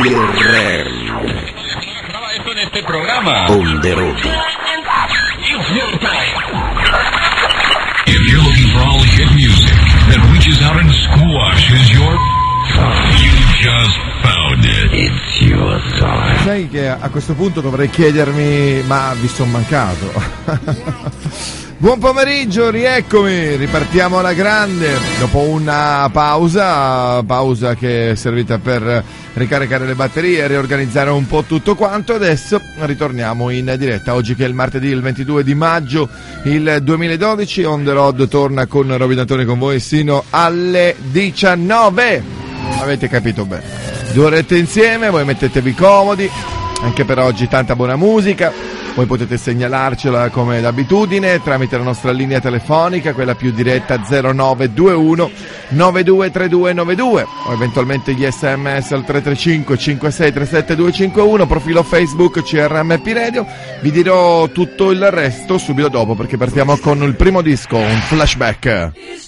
Graba esto en este programa. Ponderosa. If you're looking for all hit music that reaches out and squashes your... You just found it. It's your time. Sai che a questo punto dovrei chiedermi, ma vi sono mancato. Buon pomeriggio, rieccomi, ripartiamo alla grande dopo una pausa, pausa che è servita per ricaricare le batterie, riorganizzare un po' tutto quanto. Adesso ritorniamo in diretta. Oggi che è il martedì, il 22 di maggio, il 2012, On The Road torna con Robin Antoni con voi sino alle 19. Avete capito bene. Due orette insieme, voi mettetevi comodi, anche per oggi tanta buona musica. Voi potete segnalarcela come d'abitudine tramite la nostra linea telefonica, quella più diretta 0921 923292 o eventualmente gli sms al 335 5637 251, profilo Facebook CRMP Radio. Vi dirò tutto il resto subito dopo perché partiamo con il primo disco, un flashback.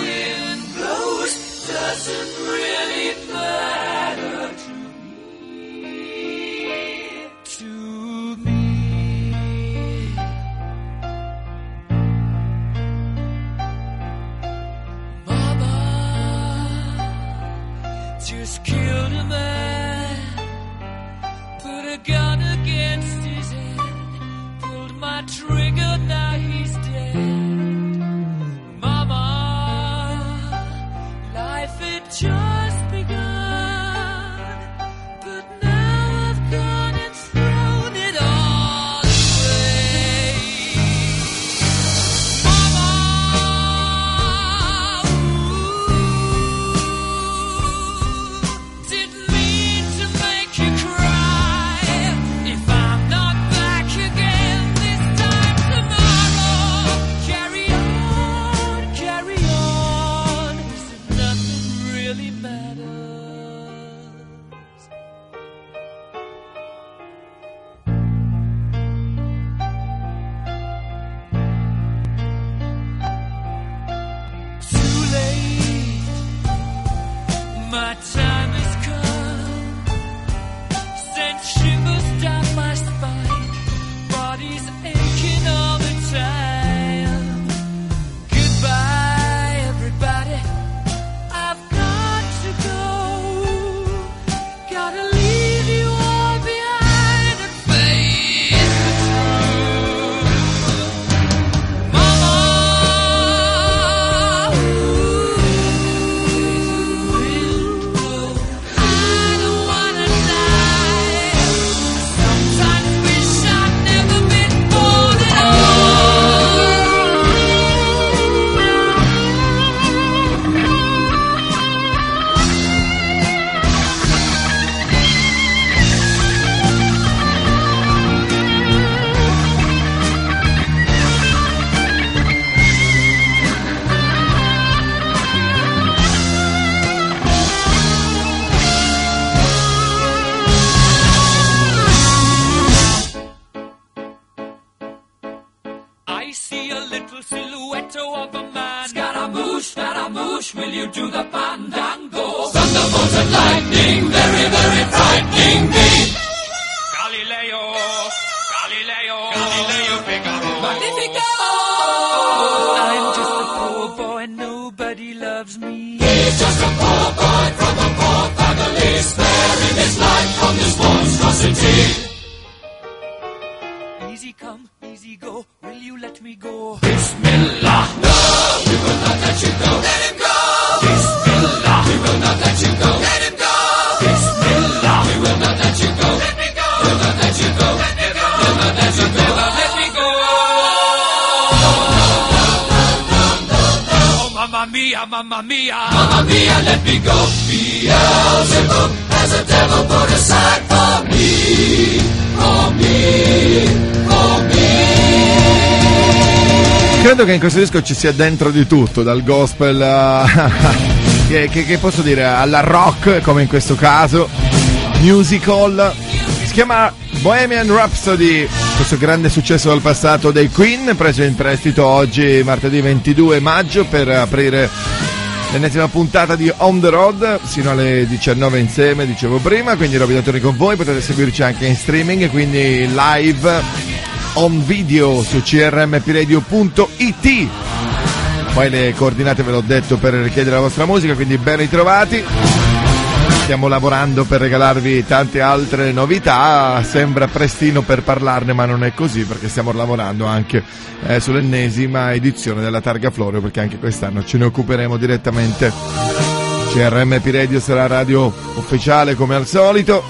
doesn't really matter to me. To me. Mama just killed a man, put a gun against his head, pulled my trigger, now he's joy. Disco ci sia dentro di tutto, dal gospel a... che, che- che posso dire, alla rock, come in questo caso, musical. Si chiama Bohemian Rhapsody, questo grande successo del passato dei Queen, preso in prestito oggi, martedì 22 maggio, per aprire l'ennesima puntata di On the Road, sino alle 19 insieme, dicevo prima, quindi Robidatori con voi, potete seguirci anche in streaming, quindi live on video su crmpiradio.it. Poi le coordinate ve l'ho detto per richiedere la vostra musica, quindi ben ritrovati. Stiamo lavorando per regalarvi tante altre novità, sembra prestino per parlarne ma non è così perché stiamo lavorando anche eh, sull'ennesima edizione della Targa Florio perché anche quest'anno ce ne occuperemo direttamente. CRMP Radio sarà radio ufficiale come al solito,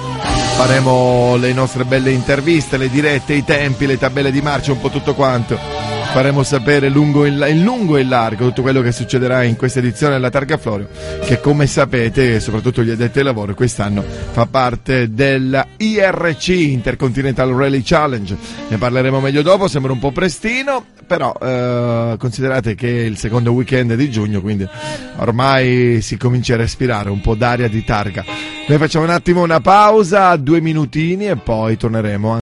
faremo le nostre belle interviste, le dirette, i tempi, le tabelle di marcia, un po' tutto quanto. Faremo sapere lungo in, lungo e in largo tutto quello che succederà in questa edizione della Targa Florio, che come sapete, soprattutto gli addetti ai lavori, quest'anno fa parte della IRC, Intercontinental Rally Challenge. Ne parleremo meglio dopo, sembra un po' prestino, però eh, considerate che è il secondo weekend di giugno, quindi ormai si comincia a respirare un po' d'aria di targa. Noi facciamo un attimo una pausa, due minutini e poi torneremo.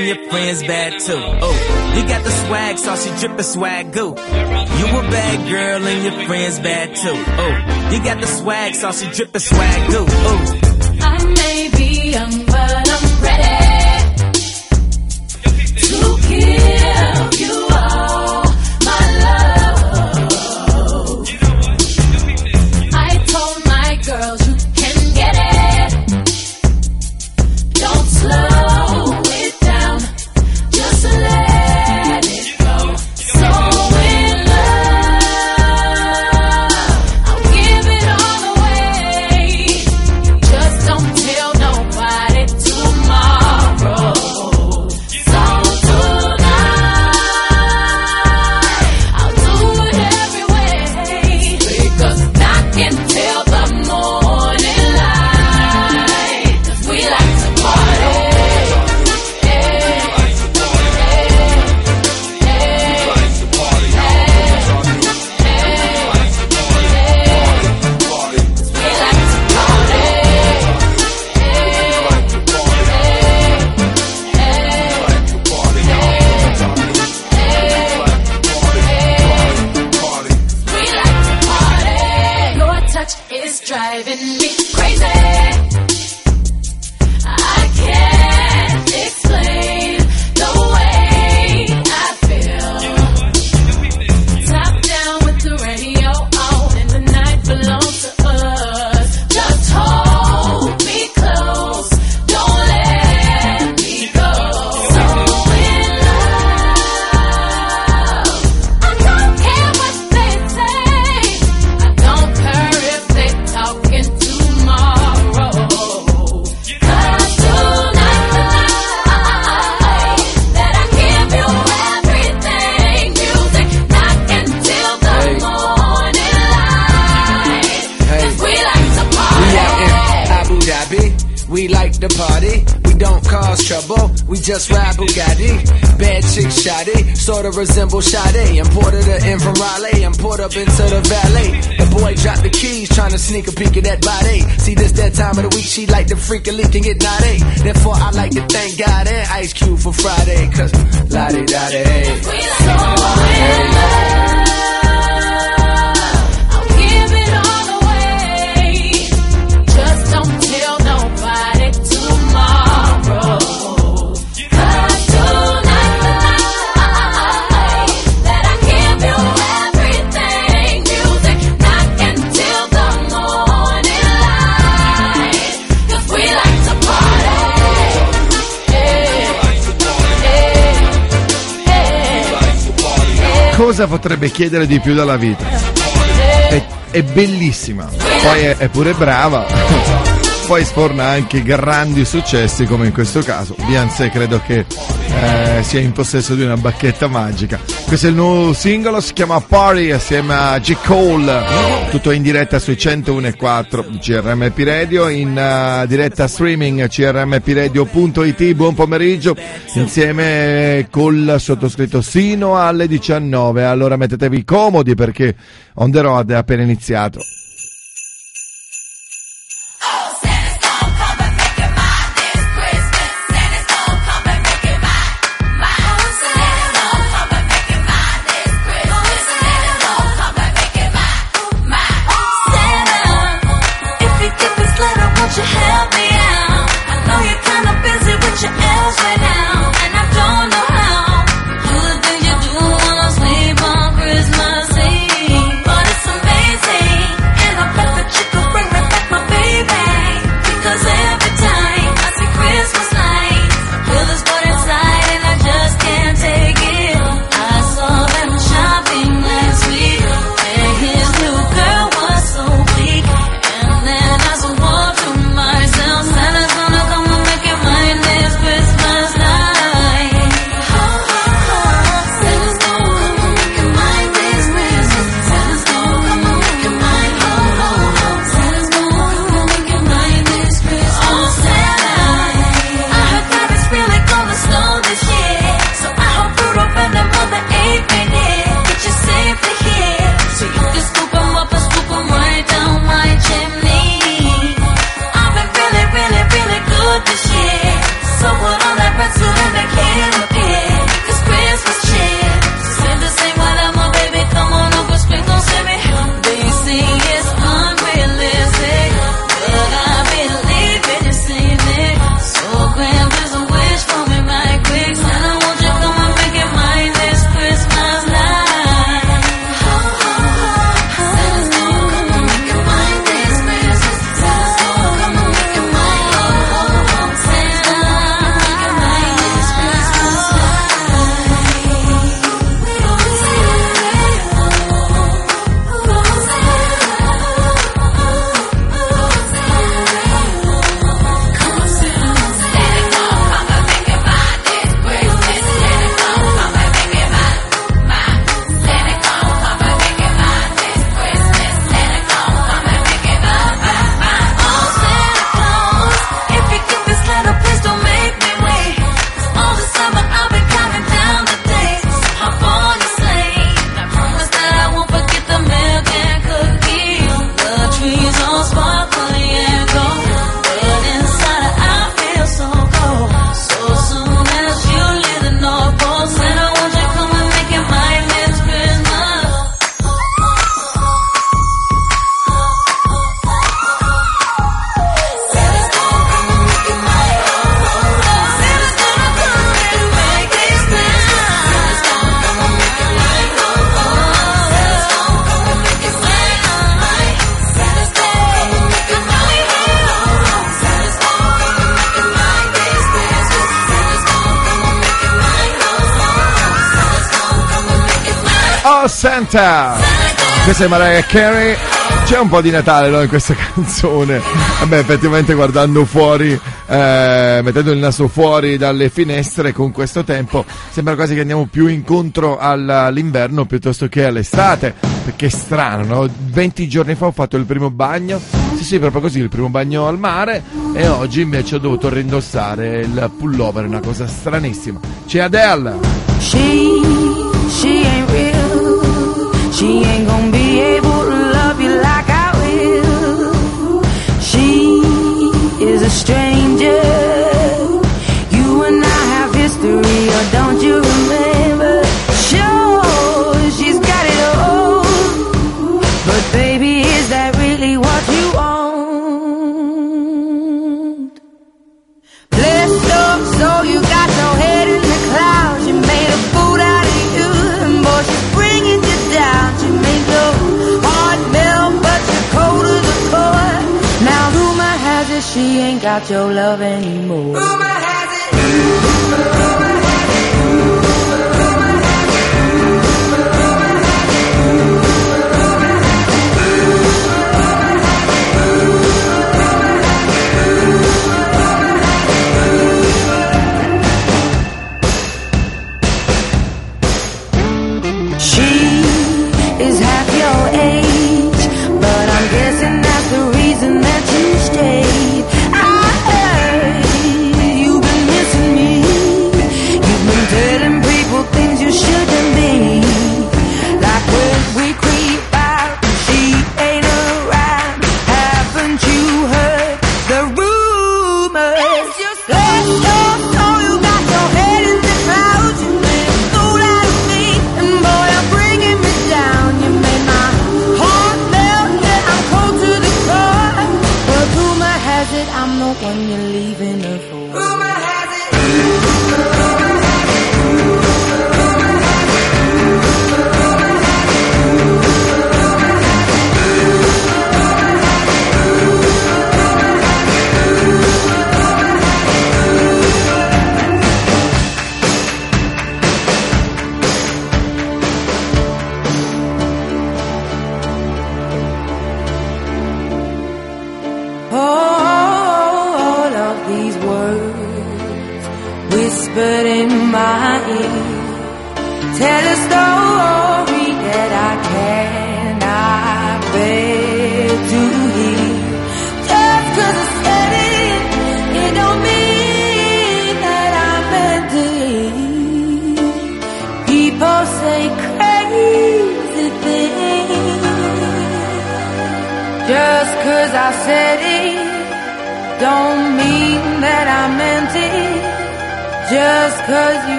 And your friends bad too. Oh, you got the swag, saucy drippin' swag goo. You a bad girl and your friends bad too. Oh, you got the swag, saucy drippin' swag goo. Oh. I may be young, resemble Sade. Imported her in from Raleigh and poured up into the valet. The boy dropped the keys trying to sneak a peek at that body. See this that time of the week. She like to freak a leak and get naughty. Therefore I like to thank God and Ice Cube for Friday. Cause la di da We cosa potrebbe chiedere di più dalla vita? È, è bellissima, poi è, è pure brava, poi sforna anche grandi successi come in questo caso. Beyoncé credo che eh, si è in possesso di una bacchetta magica. Questo è il nuovo singolo, si chiama Party assieme a J. Cole, tutto in diretta sui 101.4 CRMP Radio, in uh, diretta streaming crmpradio.it, buon pomeriggio, insieme col sottoscritto sino alle 19. Allora mettetevi comodi perché On The Road è appena iniziato. Santa. Questa è Mariah Carey. C'è un po' di Natale no, in questa canzone. Vabbè, effettivamente guardando fuori, eh, mettendo il naso fuori dalle finestre con questo tempo, sembra quasi che andiamo più incontro all'inverno piuttosto che all'estate. Perché è strano, no? 20 giorni fa ho fatto il primo bagno. Sì, sì, proprio così, il primo bagno al mare. E oggi invece ho dovuto rindossare il pullover, una cosa stranissima. C'è Adele! She She ain't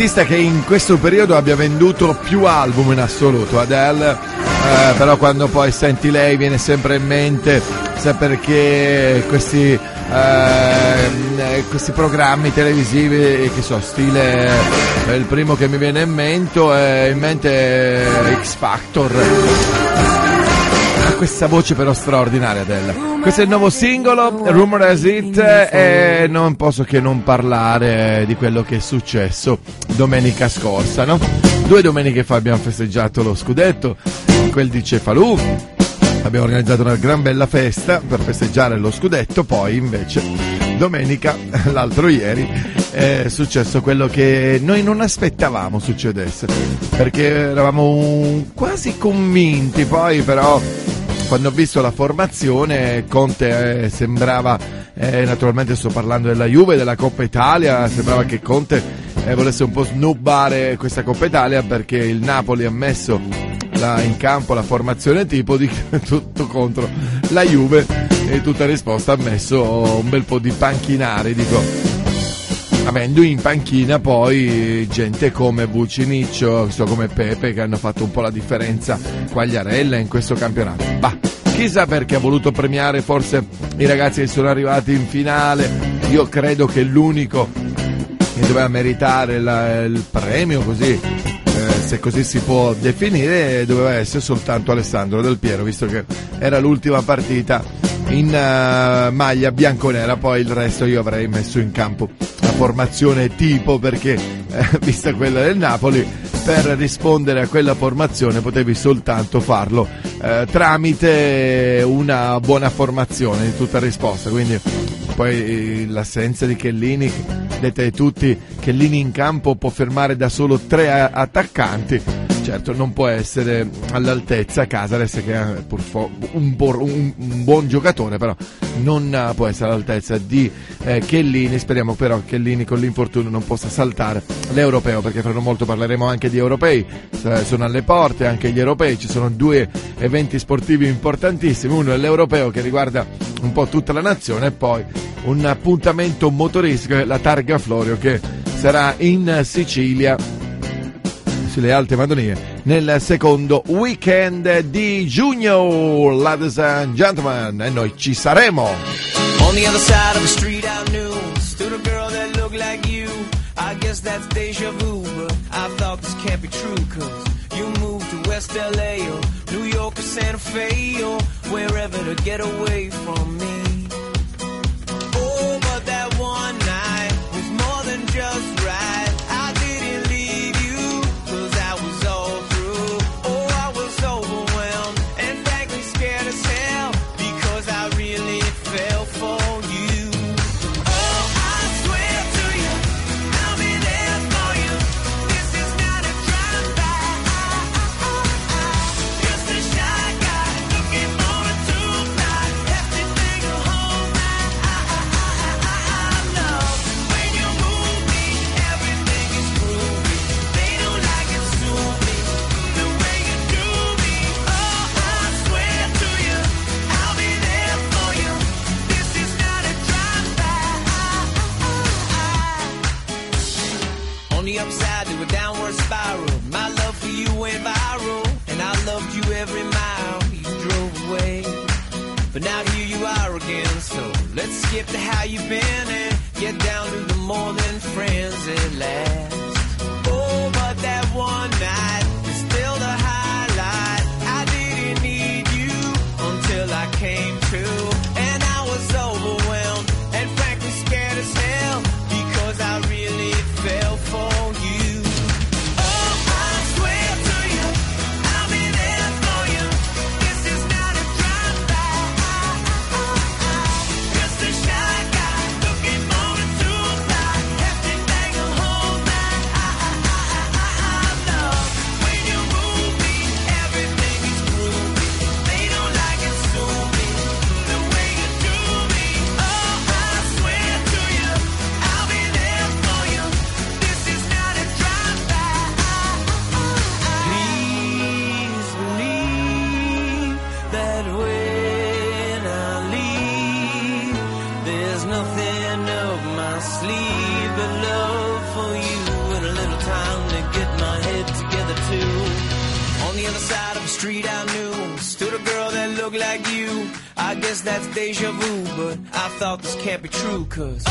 l'artista che in questo periodo abbia venduto più album in assoluto, Adele, eh, però quando poi senti lei viene sempre in mente, sai perché questi, eh, questi programmi televisivi che so, stile, eh, il primo che mi viene in mente è in mente X Factor. Questa voce però straordinaria Adele. Questo è il nuovo singolo, Rumor Has It, e non posso che non parlare di quello che è successo domenica scorsa, no? Due domeniche fa abbiamo festeggiato lo scudetto, quel di Cefalù, abbiamo organizzato una gran bella festa per festeggiare lo scudetto, poi invece domenica, l'altro ieri, è successo quello che noi non aspettavamo succedesse, perché eravamo quasi convinti, poi però quando ho visto la formazione Conte eh, sembrava, eh, naturalmente sto parlando della Juve, della Coppa Italia, sembrava che Conte eh, volesse un po' snubbare questa Coppa Italia perché il Napoli ha messo la- in campo la formazione tipo di tutto contro la Juve e tutta risposta ha messo un bel po' di panchinari, dico avendo in panchina poi gente come Vuciniccio, so come Pepe che hanno fatto un po' la differenza Quagliarella in questo campionato. Bah, chissà perché ha voluto premiare forse i ragazzi che sono arrivati in finale. Io credo che l'unico che doveva meritare la- il premio così eh, se così si può definire doveva essere soltanto Alessandro Del Piero visto che era l'ultima partita in eh, maglia bianconera poi il resto io avrei messo in campo formazione tipo perché eh, vista quella del Napoli per rispondere a quella formazione potevi soltanto farlo eh, tramite una buona formazione di tutta risposta. Quindi poi eh, l'assenza di Chiellini dite tutti Chiellini in campo può fermare da solo tre attaccanti certo non può essere all'altezza Casares che è un, un- un buon giocatore però non eh, può essere all'altezza di eh, Chiellini. Speriamo però che Chiellini con l'infortunio non possa saltare l'europeo perché fra non molto parleremo anche di europei sono alle porte anche gli europei. Ci sono due eventi sportivi importantissimi uno è l'europeo che riguarda un po' tutta la nazione e poi un appuntamento motoristico la Targa Florio che sarà in Sicilia sulle Alte Madonie nel secondo weekend di giugno. Ladies and gentlemen e noi ci saremo. On the other side of the street I knew Stood a girl that looked like you. I guess that's deja vu But I thought this can't be true Cause you moved to West LA Or New York or Santa Fe Or wherever to get away from me cause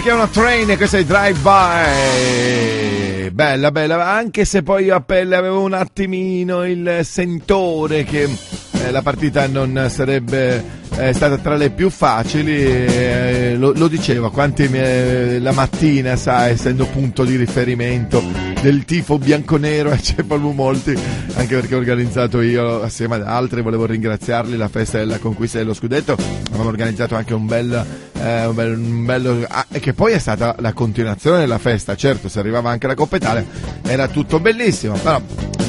si chiamano Train e questo è Drive By. Bella, bella, anche se poi io a pelle avevo un attimino il sentore che eh, la partita non sarebbe eh, stata tra le più facili, eh, lo, lo dicevo, quanti mi- la mattina, sai, essendo punto di riferimento del tifo bianconero, e c'è proprio molti, anche perché ho organizzato io assieme ad altri, volevo ringraziarli la festa della conquista dello scudetto, avevamo organizzato anche un bel, eh, un bel- un bello, ah, che poi è stata la continuazione della festa, certo se arrivava anche la Coppa Italia era tutto bellissimo, però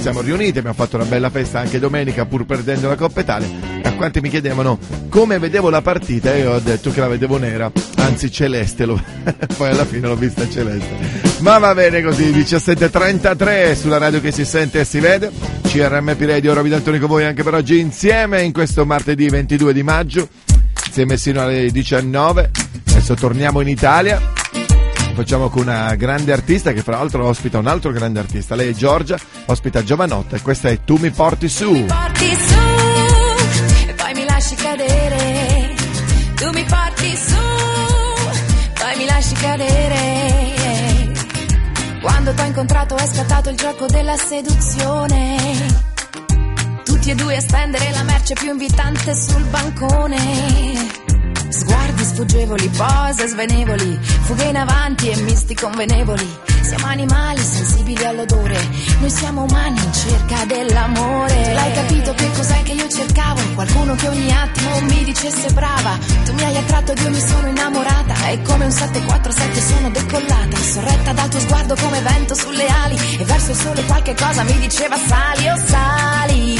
siamo riuniti, abbiamo fatto una bella festa anche domenica pur perdendo la Coppa Italia, a quanti mi chiedevano come vedevo la partita, io ho detto che la vedevo nera, anzi celeste, poi alla fine l'ho vista celeste. Ma va bene così, 17.33 sulla radio che si sente e si vede, CRMP Radio, Roby D'Antoni con voi anche per oggi insieme in questo martedì 22 di maggio, insieme sino alle 19, adesso torniamo in Italia, facciamo con una grande artista che fra l'altro ospita un altro grande artista, lei è Giorgia, ospita Giovanotta e questa è Tu mi porti su. porti su e poi mi lasci cadere. Tu mi porti su, poi mi lasci cadere. Quando t'ho incontrato è scattato il gioco della seduzione. Tutti e due a spendere la merce più invitante sul bancone. Sguardi sfuggevoli, pose svenevoli, fughe in avanti e misti convenevoli. Siamo animali sensibili all'odore, noi siamo umani in cerca dell'amore. L'hai capito che cos'è che io cercavo? Qualcuno che ogni attimo mi dicesse brava. Tu mi hai attratto ed io mi sono innamorata. E come un 747 sono decollata, sorretta dal tuo sguardo come vento sulle ali. E verso il sole qualche cosa mi diceva sali, oh sali,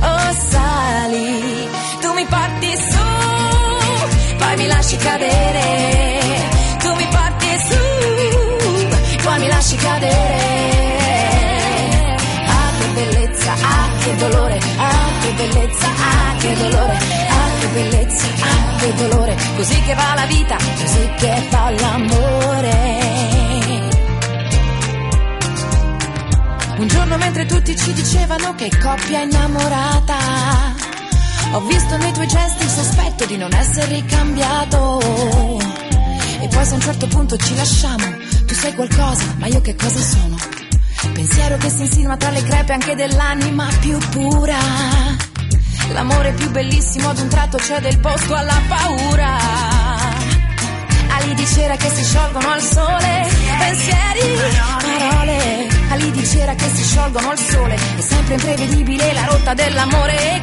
oh sali. Tu mi porti su, poi mi lasci cadere. Tu mi porti su, poi mi lasci cadere. Ah che bellezza, ah che dolore, ah che bellezza, ah che dolore, ah che bellezza, ah che dolore. Così che va la vita, così che va l'amore. Un giorno mentre tutti ci dicevano che coppia innamorata, ho visto nei tuoi gesti il sospetto di non essere ricambiato. E poi se a un certo punto ci lasciamo, tu sei qualcosa, ma io che cosa sono? Pensiero che si insinua tra le crepe anche dell'anima più pura. L'amore più bellissimo ad un tratto cede il posto alla paura. Ali di cera che si sciolgono al sole, pensieri, parole. Ali di cera che si sciolgono al sole, è sempre imprevedibile la rotta dell'amore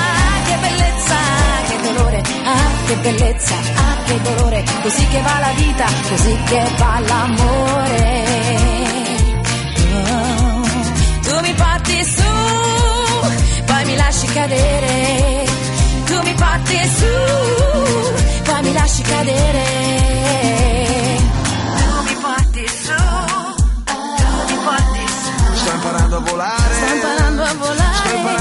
ah, che dolore, ah, che bellezza, ah, che dolore, così che va la vita, così che va l'amore. Oh, tu mi porti su, poi mi lasci cadere. Tu mi porti su, poi mi lasci cadere. Sto imparando a volare. Sto imparando a volare.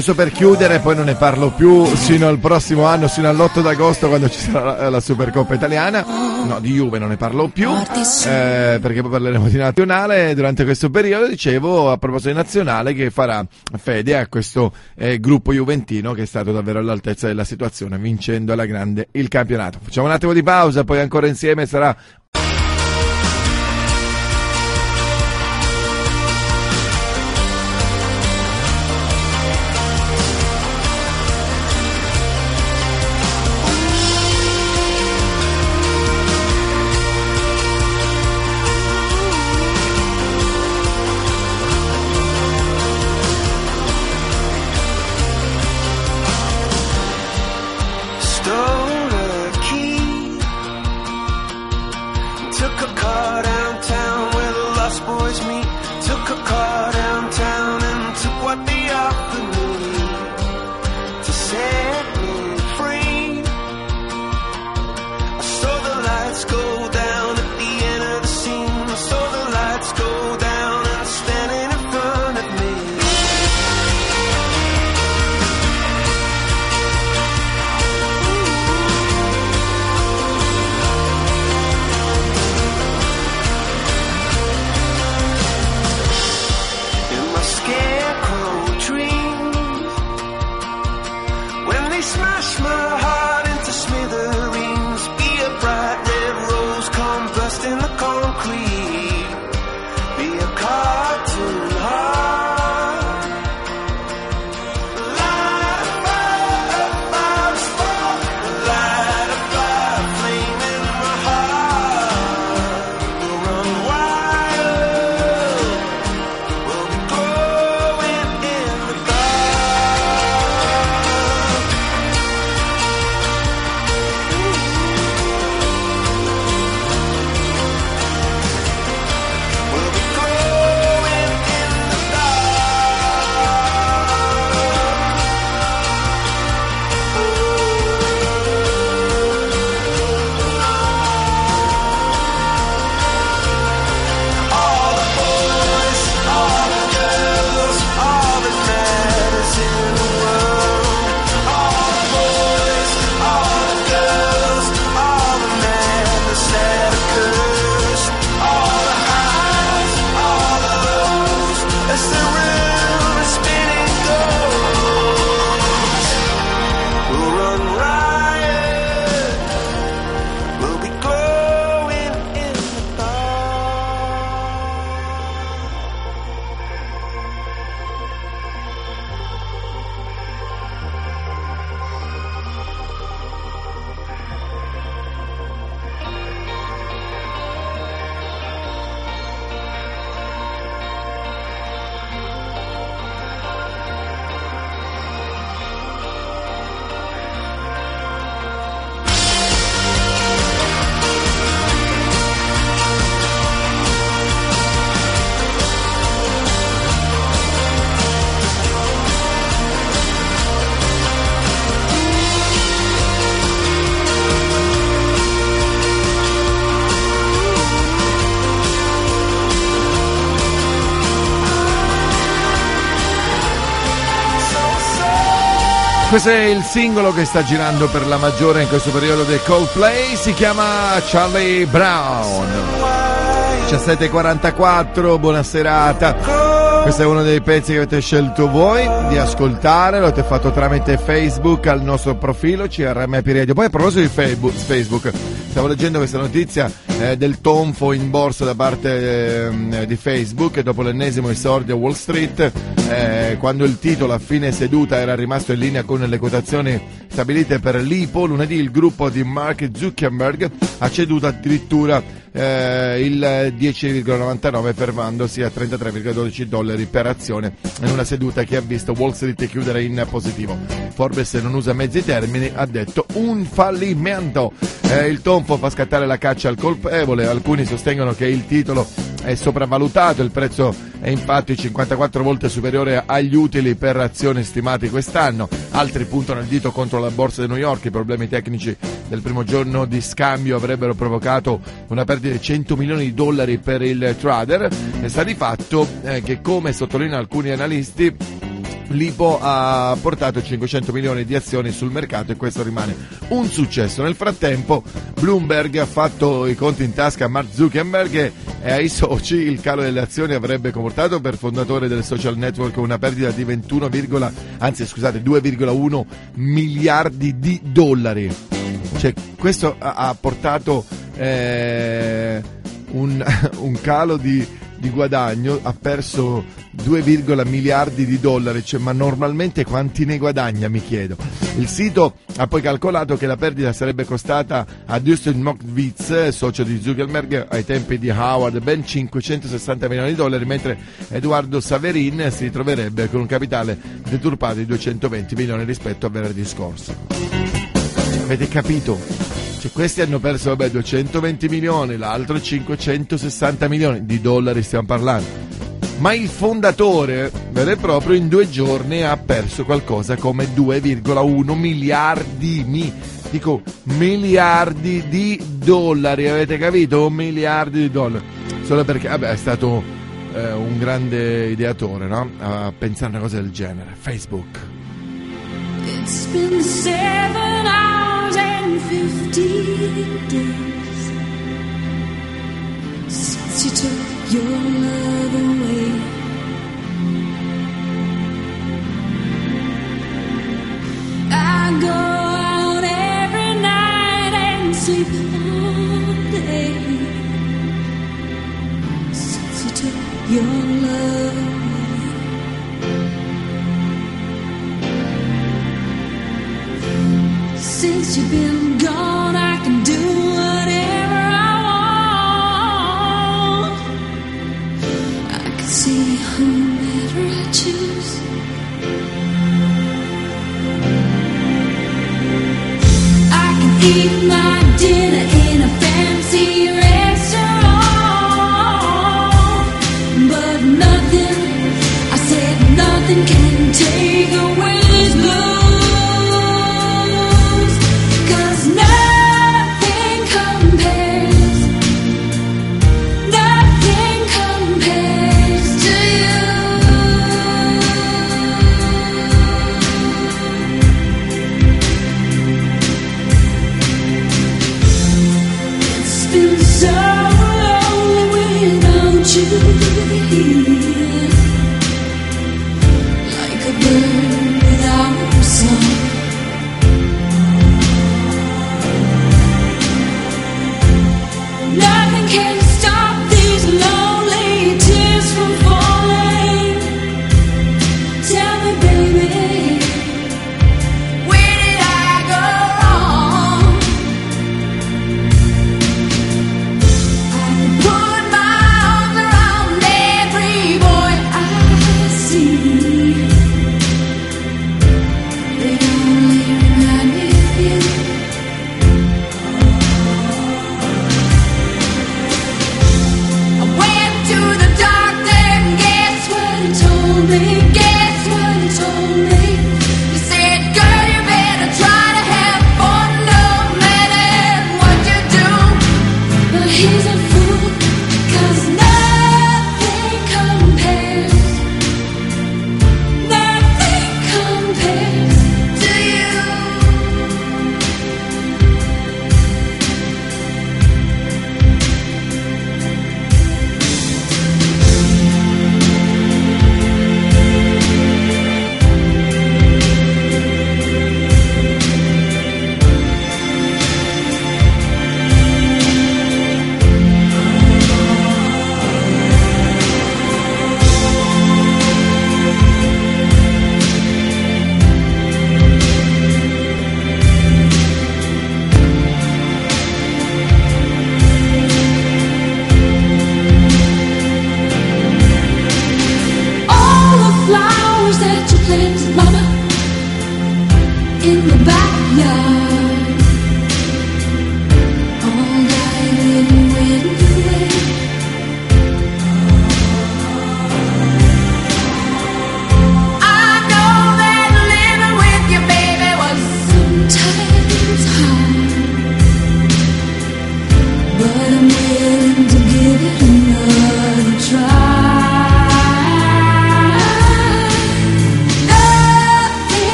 Giusto per chiudere, poi non ne parlo più sino al prossimo anno, sino all'8 d'agosto quando ci sarà la, la Supercoppa italiana. No, di Juve non ne parlo più, eh, perché poi parleremo di nazionale. Durante questo periodo dicevo, a proposito di nazionale, che farà fede a questo eh, gruppo juventino che è stato davvero all'altezza della situazione, vincendo alla grande il campionato. Facciamo un attimo di pausa, poi ancora insieme sarà Questo è il singolo che sta girando per la maggiore in questo periodo del Coldplay, si chiama Charlie Brown. 17.44, buona serata. Questo è uno dei pezzi che avete scelto voi di ascoltare, lo avete fatto tramite Facebook al nostro profilo CRM Radio. Poi a proposito di Facebook stavo leggendo questa notizia eh, del tonfo in borsa da parte eh, di Facebook dopo l'ennesimo esordio a Wall Street, eh, quando il titolo a fine seduta era rimasto in linea con le quotazioni stabilite per l'IPO, lunedì il gruppo di Mark Zuckerberg ha ceduto addirittura eh, il 10,99 fermandosi a 33,12 dollari per azione in una seduta che ha visto Wall Street chiudere in positivo. Forbes non usa mezzi termini, ha detto un fallimento. Eh, il tonfo fa scattare la caccia al colpevole, alcuni sostengono che il titolo è sopravvalutato, il prezzo è infatti 54 volte superiore agli utili per azioni stimati quest'anno, altri puntano il dito contro la borsa di New York, i problemi tecnici del primo giorno di scambio avrebbero provocato una perdita di 100 milioni di dollari per il trader. E sta di fatto eh, che come sottolineano alcuni analisti L'IPO ha portato 500 milioni di azioni sul mercato e questo rimane un successo. Nel frattempo Bloomberg ha fatto i conti in tasca a Mark Zuckerberg e ai soci il calo delle azioni avrebbe comportato per fondatore del social network una perdita di 21, anzi scusate 2,1 miliardi di dollari. Cioè, questo ha, portato eh, un, un calo di, di guadagno, ha perso 2, miliardi di dollari, cioè, ma normalmente quanti ne guadagna mi chiedo. Il sito ha poi calcolato che la perdita sarebbe costata a Dustin Mokwitz, socio di Zuckerberg ai tempi di Howard, ben 560 milioni di dollari, mentre Edoardo Saverin si ritroverebbe con un capitale deturpato di 220 milioni rispetto a venerdì scorso. Avete capito? Cioè, questi hanno perso vabbè, 220 milioni, l'altro 560 milioni di dollari stiamo parlando. Ma il fondatore vero e proprio in due giorni ha perso qualcosa come 2,1 miliardi mi, dico miliardi di dollari avete capito? miliardi di dollari. Solo perché vabbè, è stato eh, un grande ideatore no? a pensare a una cosa del genere. Facebook It's been seven hours and fifty days since you took your love away. I go out every night and sleep all day since you took your love. Since you've been gone, I can do whatever I want. I can see whomever I choose. I can eat my dinner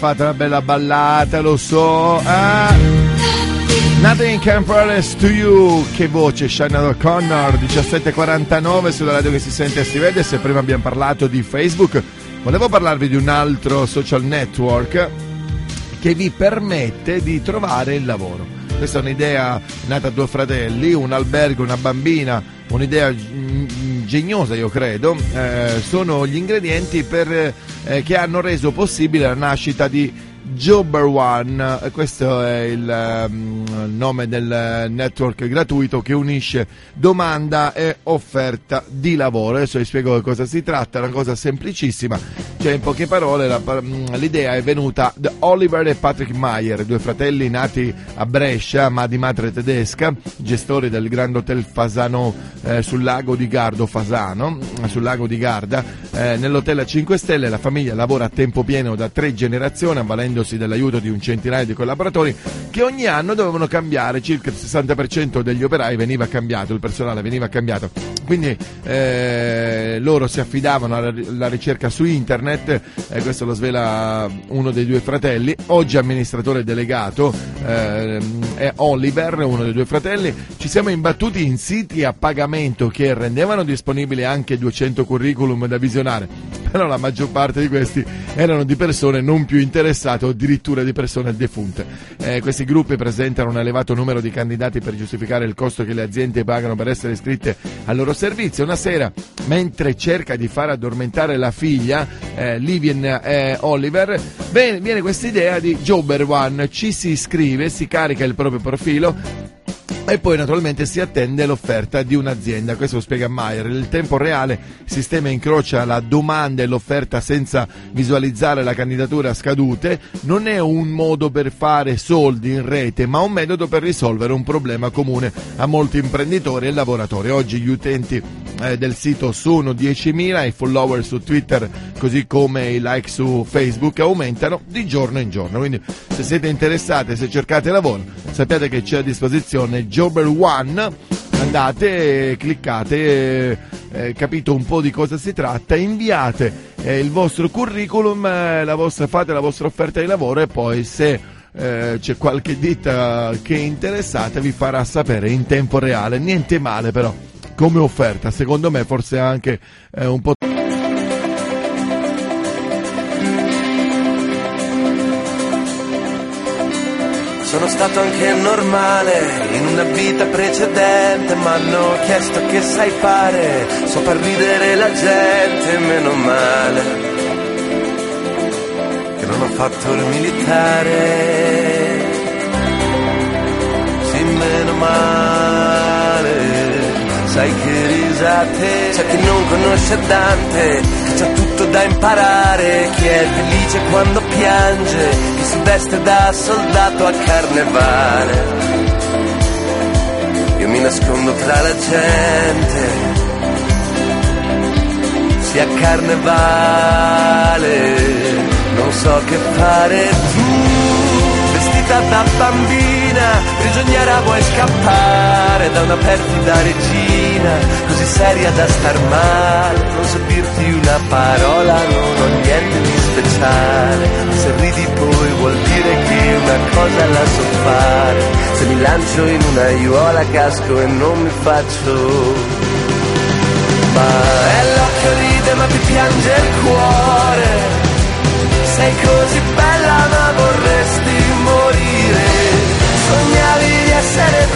fatta una bella ballata, lo so. Ah. Nothing compares to you. Che voce, Shannon O'Connor, 17.49 sulla radio che si sente e si vede. Se prima abbiamo parlato di Facebook, volevo parlarvi di un altro social network che vi permette di trovare il lavoro. Questa è un'idea nata a due fratelli, un albergo, una bambina, un'idea mm, ingegnosa io credo, eh, sono gli ingredienti per, eh, che hanno reso possibile la nascita di Jobber One, questo è il ehm, nome del network gratuito che unisce domanda e offerta di lavoro. Adesso vi spiego di cosa si tratta, è una cosa semplicissima, cioè in poche parole l'idea è venuta da Oliver e Patrick Meyer, due fratelli nati a Brescia ma di madre tedesca, gestori del Grand Hotel Fasano eh, sul lago di Gardo, Fasano, sul lago di Garda. Eh, nell'hotel a 5 stelle la famiglia lavora a tempo pieno da tre generazioni avvalendosi dell'aiuto di un centinaio di collaboratori che ogni anno dovevano cambiare, circa il 60% degli operai veniva cambiato, il personale veniva cambiato. Quindi eh, loro si affidavano alla, ricerca su internet, eh, questo lo svela uno dei due fratelli, oggi amministratore delegato ehm, è Oliver, uno dei due fratelli, ci siamo imbattuti in siti a pagamento che rendevano disponibili anche 200 curriculum da visionare, però la maggior parte di questi erano di persone non più interessate o addirittura di persone defunte. Eh, questi gruppi presentano un elevato numero di candidati per giustificare il costo che le aziende pagano per essere iscritte al loro servizio. Una sera, mentre cerca di far addormentare la figlia, eh, Livian eh, Oliver, viene, viene questa idea di Jobber One, ci si iscrive, si carica il proprio profilo e poi naturalmente si attende l'offerta di un'azienda, questo lo spiega Mayer. Nel tempo reale il sistema incrocia la domanda e l'offerta senza visualizzare la candidatura scadute, non è un modo per fare soldi in rete, ma un metodo per risolvere un problema comune a molti imprenditori e lavoratori. Oggi gli utenti eh, del sito sono 10.000, i follower su Twitter così come i like su Facebook aumentano di giorno in giorno. Quindi se siete interessati, se cercate lavoro, sappiate che c'è a disposizione Jobber One, andate, cliccate, eh, eh, capito un po' di cosa si tratta, inviate eh, il vostro curriculum, eh, la vostra, fate la vostra offerta di lavoro e poi se eh, c'è qualche ditta che è interessata vi farà sapere in tempo reale, niente male però come offerta, secondo me forse anche eh, un po' stato anche normale in una vita precedente, mi hanno chiesto che sai fare, so far ridere la gente, meno male, che non ho fatto il militare, sì meno male, sai che risate, c'è chi non conosce Dante, che c'ha tutto da imparare, chi è felice quando piange, veste da soldato a carnevale. Io mi nascondo tra la gente, sia carnevale, non so che fare tu da bambina, prigioniera vuoi scappare da una perfida regina, così seria da star male, non so dirti una parola, non ho niente di speciale, se ridi poi vuol dire che una cosa la so fare, se mi lancio in una aiuola casco e non mi faccio ma è l'occhio ride ma ti piange il cuore. Sei così bella ma vorresti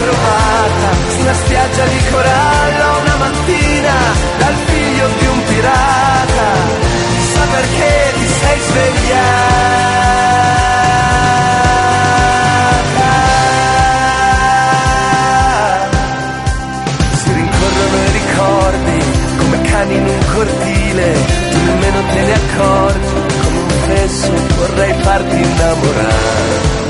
trovata sulla spiaggia di corallo una mattina dal figlio di un pirata. Chissà perché ti sei svegliata. Si rincorrono i ricordi come cani in un cortile, tu nemmeno te ne accorgi, come un fesso vorrei farti innamorare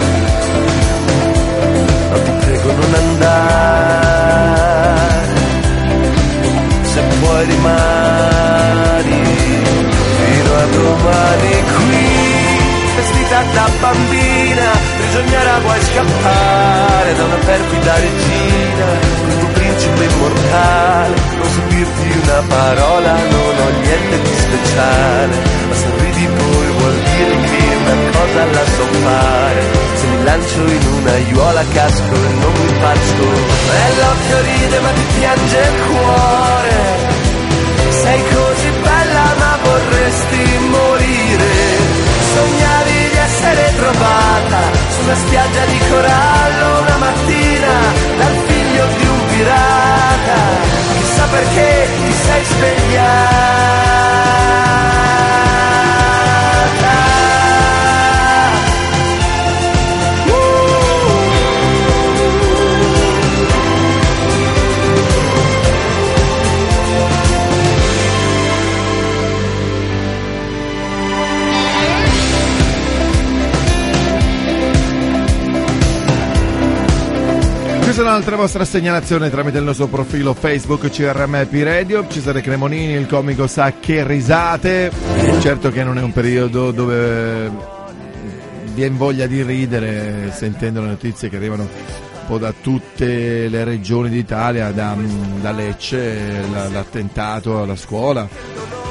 rimani fino a domani qui, vestita da bambina, prigioniera vuoi scappare da una perfida regina, col tuo principe immortale, non so dirti una parola, non ho niente di speciale, ma se ridi poi vuol dire che una cosa la so fare, se mi lancio in una aiuola casco e non mi faccio, e l'occhio ride ma ti piange il cuore, sei così bella ma vorresti morire. Un'altra vostra segnalazione tramite il nostro profilo Facebook CRMP Radio. Cesare Cremonini, il comico sa che risate. Certo che non è un periodo dove viene voglia di ridere sentendo le notizie che arrivano un po' da tutte le regioni d'Italia, da, da Lecce, la- l'attentato alla scuola,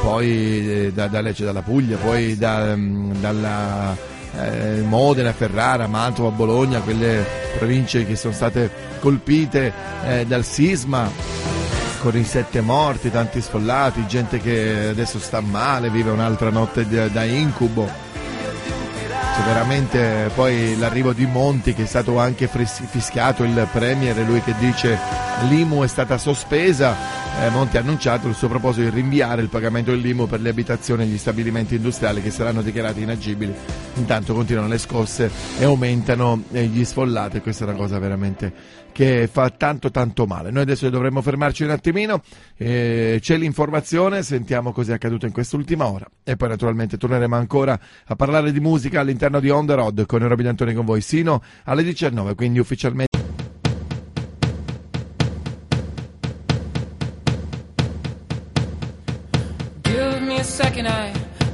poi eh, da, da Lecce dalla Puglia, poi da, mm, dalla eh, Modena, Ferrara, Mantova, Bologna, quelle province che sono state colpite eh, dal sisma con i sette morti, tanti sfollati, gente che adesso sta male, vive un'altra notte da incubo. C'è veramente poi l'arrivo di Monti che è stato anche fischiato il Premier, lui che dice l'IMU è stata sospesa. Eh, Monti ha annunciato il suo proposito di rinviare il pagamento dell'IMU per le abitazioni e gli stabilimenti industriali che saranno dichiarati inagibili. Intanto continuano le scosse e aumentano eh, gli sfollati e questa è una cosa veramente che fa tanto tanto male. Noi adesso dovremmo fermarci un attimino, eh, c'è l'informazione, sentiamo cosa è accaduto in quest'ultima ora e poi naturalmente torneremo ancora a parlare di musica all'interno di On The Road con Robin Antoni con voi sino alle 19, quindi ufficialmente Give second, I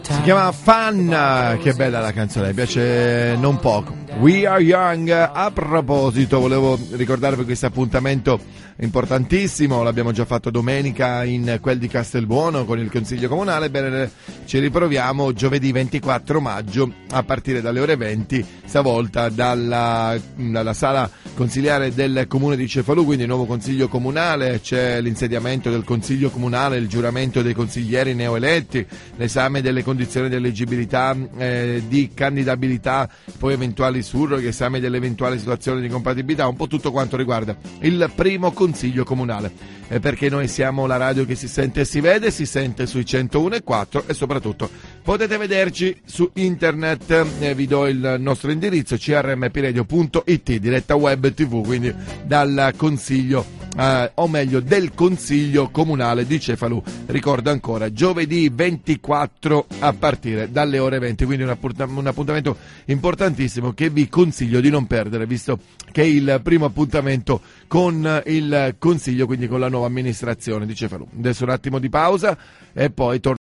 Chiama Fun, che bella la canzone, mi piace non poco. We are young. A proposito, volevo ricordarvi questo appuntamento importantissimo, l'abbiamo già fatto domenica in quel di Castelbuono con il Consiglio Comunale, bene, ci riproviamo giovedì 24 maggio a partire dalle ore 20, stavolta dalla, dalla sala consigliare del Comune di Cefalù, quindi nuovo Consiglio Comunale, c'è l'insediamento del Consiglio Comunale, il giuramento dei consiglieri neoeletti, l'esame delle condizioni di eleggibilità, eh, di candidabilità, poi eventuali surroghe, esame delle eventuali situazioni di compatibilità, un po' tutto quanto riguarda il primo Consiglio Comunale, eh, perché noi siamo la radio che si sente e si vede, si sente sui 101.4 e soprattutto potete vederci su internet, eh, vi do il nostro indirizzo crmpiradio.it, diretta web tv, quindi dal Consiglio eh, o meglio del Consiglio Comunale di Cefalù. Ricordo ancora, giovedì 24 a partire dalle ore 20, quindi un appuntamento importantissimo che vi consiglio di non perdere, visto che è il primo appuntamento con il Consiglio, quindi con la nuova amministrazione di Cefalù. Adesso un attimo di pausa e poi torno.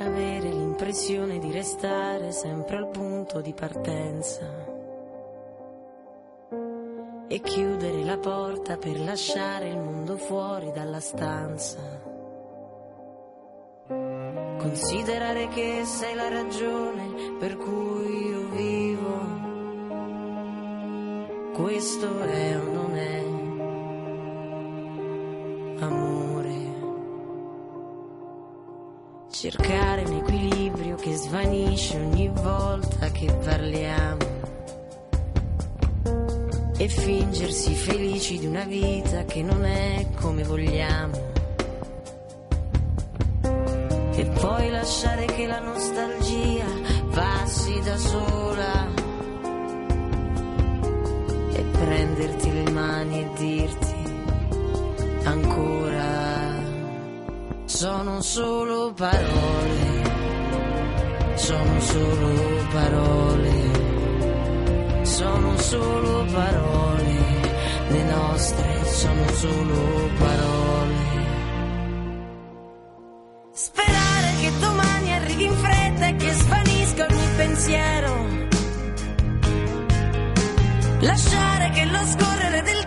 Avere l'impressione di restare sempre al punto di partenza e chiudere la porta per lasciare il mondo fuori dalla stanza. Considerare che sei la ragione per cui io vivo. Questo è o non è amore. Cercare un equilibrio che svanisce ogni volta che parliamo. E fingersi felici di una vita che non è come vogliamo. E poi lasciare che la nostalgia passi da sola. E prenderti le mani e dirti ancora. Sono solo parole, sono solo parole, sono solo parole, le nostre sono solo parole. Sperare che domani arrivi in fretta e che svanisca ogni pensiero. Lasciare che lo scorrere del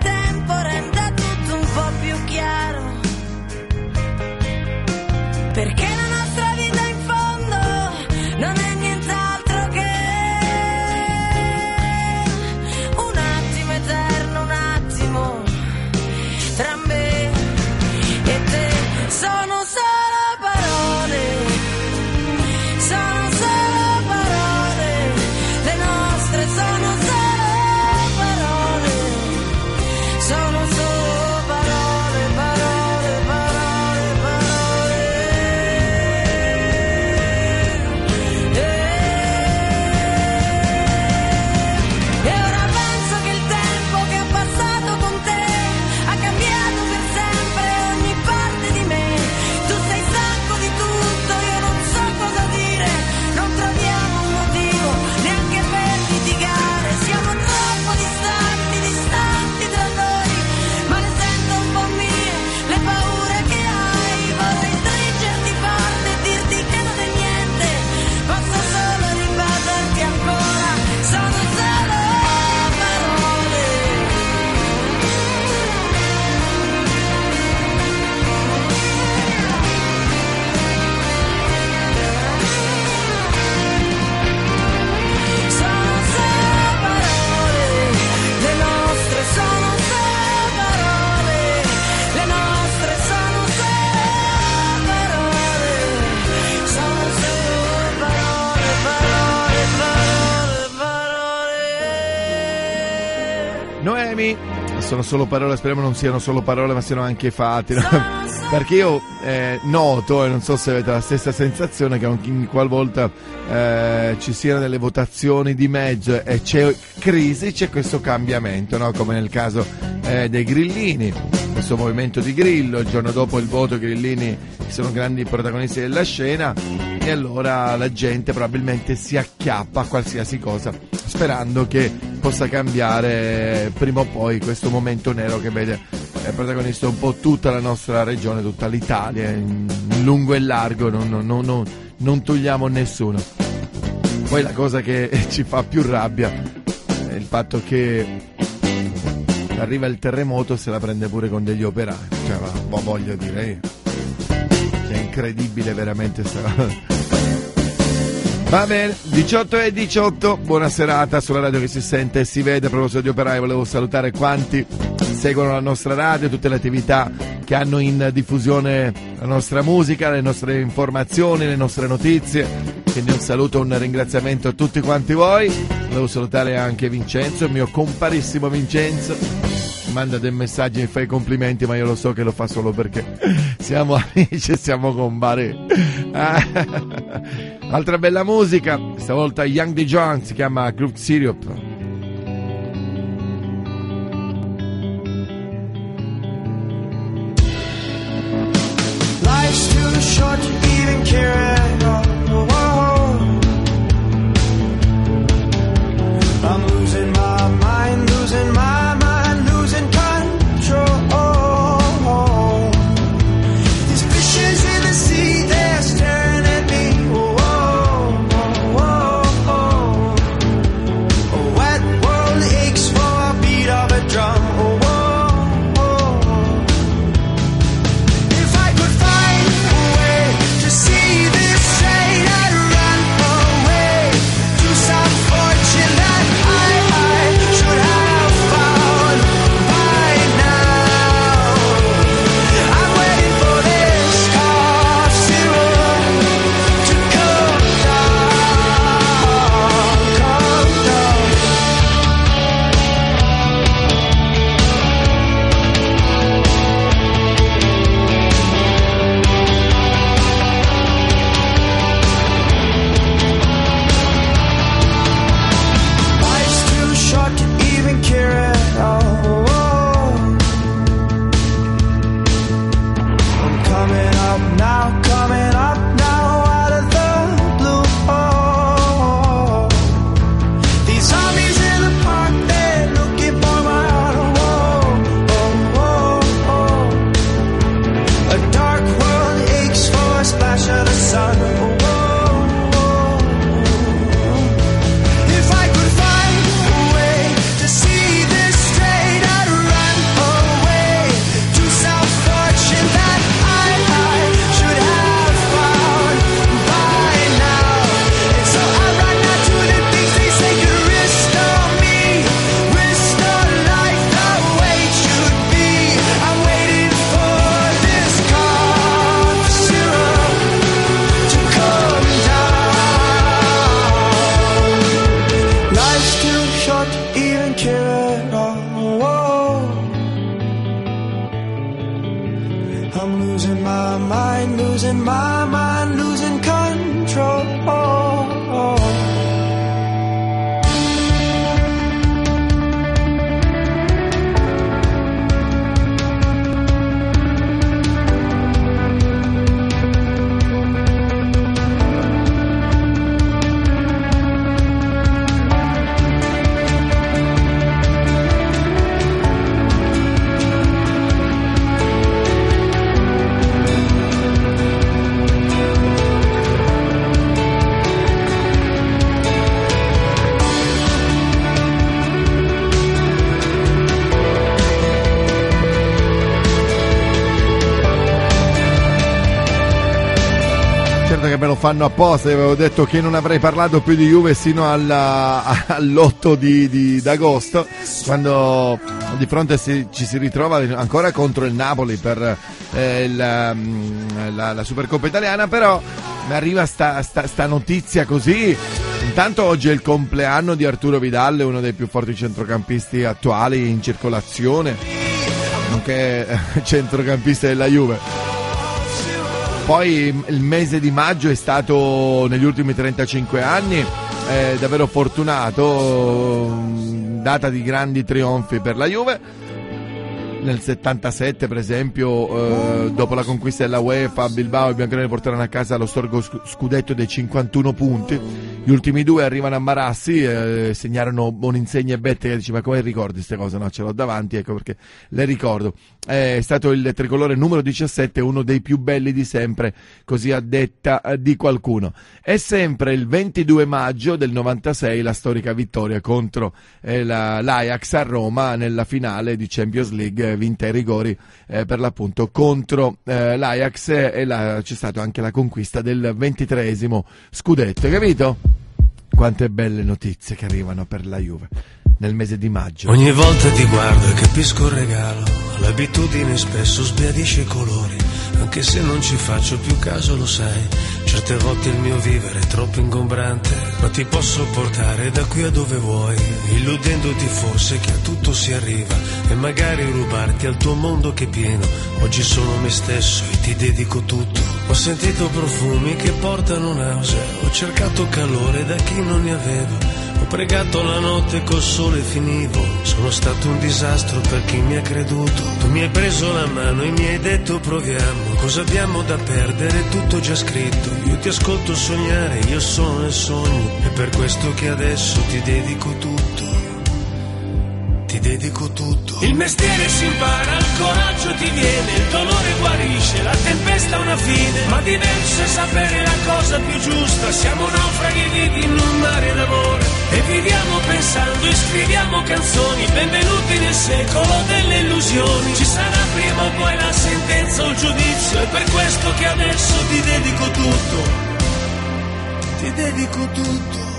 sono solo parole, speriamo non siano solo parole ma siano anche fatti. no? Perché io eh, noto, e non so se avete la stessa sensazione, che ogni qualvolta eh, ci siano delle votazioni di mezzo e c'è crisi, c'è questo cambiamento, no? come nel caso eh, dei grillini, questo movimento di grillo, il giorno dopo il voto i grillini sono grandi protagonisti della scena e allora la gente probabilmente si acchiappa a qualsiasi cosa sperando che possa cambiare prima o poi questo momento nero che vede è protagonista un po' tutta la nostra regione, tutta l'Italia, in lungo e largo, non, non- non- non- togliamo nessuno. Poi la cosa che ci fa più rabbia è il fatto che arriva il terremoto e se la prende pure con degli operai. Cioè, voglio dire, eh. Incredibile veramente. Va bene, 18 e 18, buona serata sulla radio che si sente e si vede. A proposito di operai, volevo salutare quanti seguono la nostra radio, tutte le attività che hanno in diffusione la nostra musica, le nostre informazioni, le nostre notizie. Quindi un saluto, un ringraziamento a tutti quanti voi. Volevo salutare anche Vincenzo, il mio comparissimo Vincenzo. Manda dei messaggi, mi fa i complimenti, ma io lo so che lo fa solo perché siamo amici e siamo compari. Altra bella musica, stavolta Young D. John si chiama Group Syrup. Fanno apposta, io avevo detto che non avrei parlato più di Juve sino alla- all'8 di, di- d'agosto, quando di fronte si- ci si ritrova ancora contro il Napoli per eh, il, mm, la, la Supercoppa italiana, però arriva sta, sta- sta notizia così. Intanto oggi è il compleanno di Arturo Vidal, uno dei più forti centrocampisti attuali in circolazione, nonché centrocampista della Juve. Poi il mese di maggio è stato negli ultimi 35 anni eh, davvero fortunato, mm, data di grandi trionfi per la Juve. Nel 77 per esempio eh, dopo la conquista della UEFA Bilbao e bianconeri porteranno a casa lo storico scu- scudetto dei 51 punti. Gli ultimi due arrivano a Marassi eh, segnarono Boninsegna e Bette che dice ma come ricordi queste cose? No ce l'ho davanti ecco perché le ricordo. È stato il tricolore numero 17 uno dei più belli di sempre così a detta eh, di qualcuno. È sempre il 22 maggio del 96 la storica vittoria contro eh, la- l'Ajax a Roma nella finale di Champions League eh, vinta ai rigori eh, per l'appunto contro eh, l'Ajax e la- c'è stata anche la conquista del ventitreesimo scudetto, capito? Quante belle notizie che arrivano per la Juve nel mese di maggio. Ogni volta ti guardo e capisco il regalo, l'abitudine spesso sbiadisce i colori, anche se non ci faccio più caso lo sai, certe volte il mio vivere è troppo ingombrante, ma ti posso portare da qui a dove vuoi, illudendoti forse che a tutto si arriva e magari rubarti al tuo mondo che è pieno, oggi sono me stesso e ti dedico tutto, ho sentito profumi che portano nausea, ho cercato calore da chi non ne aveva. Ho pregato la notte col sole finivo, sono stato un disastro per chi mi ha creduto. Tu mi hai preso la mano e mi hai detto proviamo, cosa abbiamo da perdere, tutto già scritto. Io ti ascolto sognare, io sono nel sogno, è per questo che adesso ti dedico tutto. Ti dedico tutto. Il mestiere si impara, il coraggio ti viene, il dolore guarisce, la tempesta ha una fine, ma diverso è sapere la cosa più giusta. Siamo naufraghi vivi in un mare d'amore e viviamo pensando e scriviamo canzoni. Benvenuti nel secolo delle illusioni. Ci sarà prima o poi la sentenza o il giudizio, è per questo che adesso ti dedico tutto. Ti dedico tutto.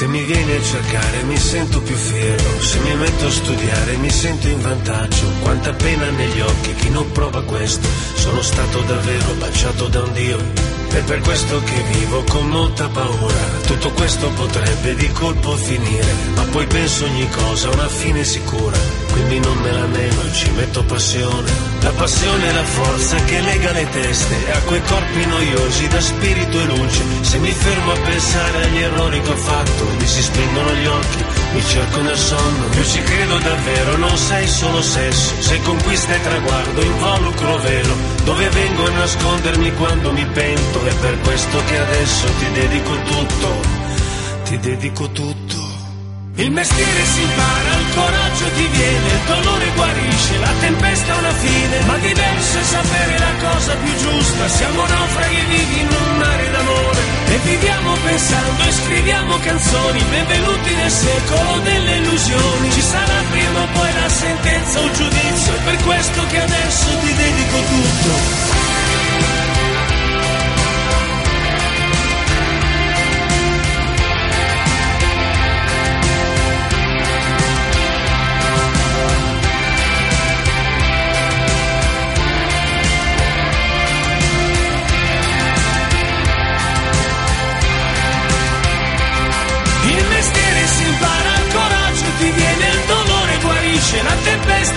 Se mi vieni a cercare mi sento più fiero, se mi metto a studiare mi sento in vantaggio. Quanta pena negli occhi chi non prova questo, sono stato davvero baciato da un Dio. È per questo che vivo con molta paura, tutto questo potrebbe di colpo finire, ma poi penso ogni cosa ha una fine sicura, quindi non me la nego ci metto passione. La passione è la forza che lega le teste a quei corpi noiosi da spirito e luce. Se mi fermo a pensare agli errori che ho fatto, mi si spengono gli occhi, mi cerco nel sonno. Io ci credo davvero, non sei solo sesso, sei conquista e traguardo, involucro vero, dove vengo a nascondermi quando mi pento. È per questo che adesso ti dedico tutto, ti dedico tutto. Il mestiere si impara, il coraggio ti viene, il dolore guarisce, la tempesta ha una fine, ma diverso è sapere la cosa più giusta. Siamo naufraghi vivi in un mare d'amore e viviamo pensando e scriviamo canzoni, benvenuti nel secolo delle illusioni. Ci sarà prima o poi la sentenza o il giudizio, è per questo che adesso ti dedico tutto.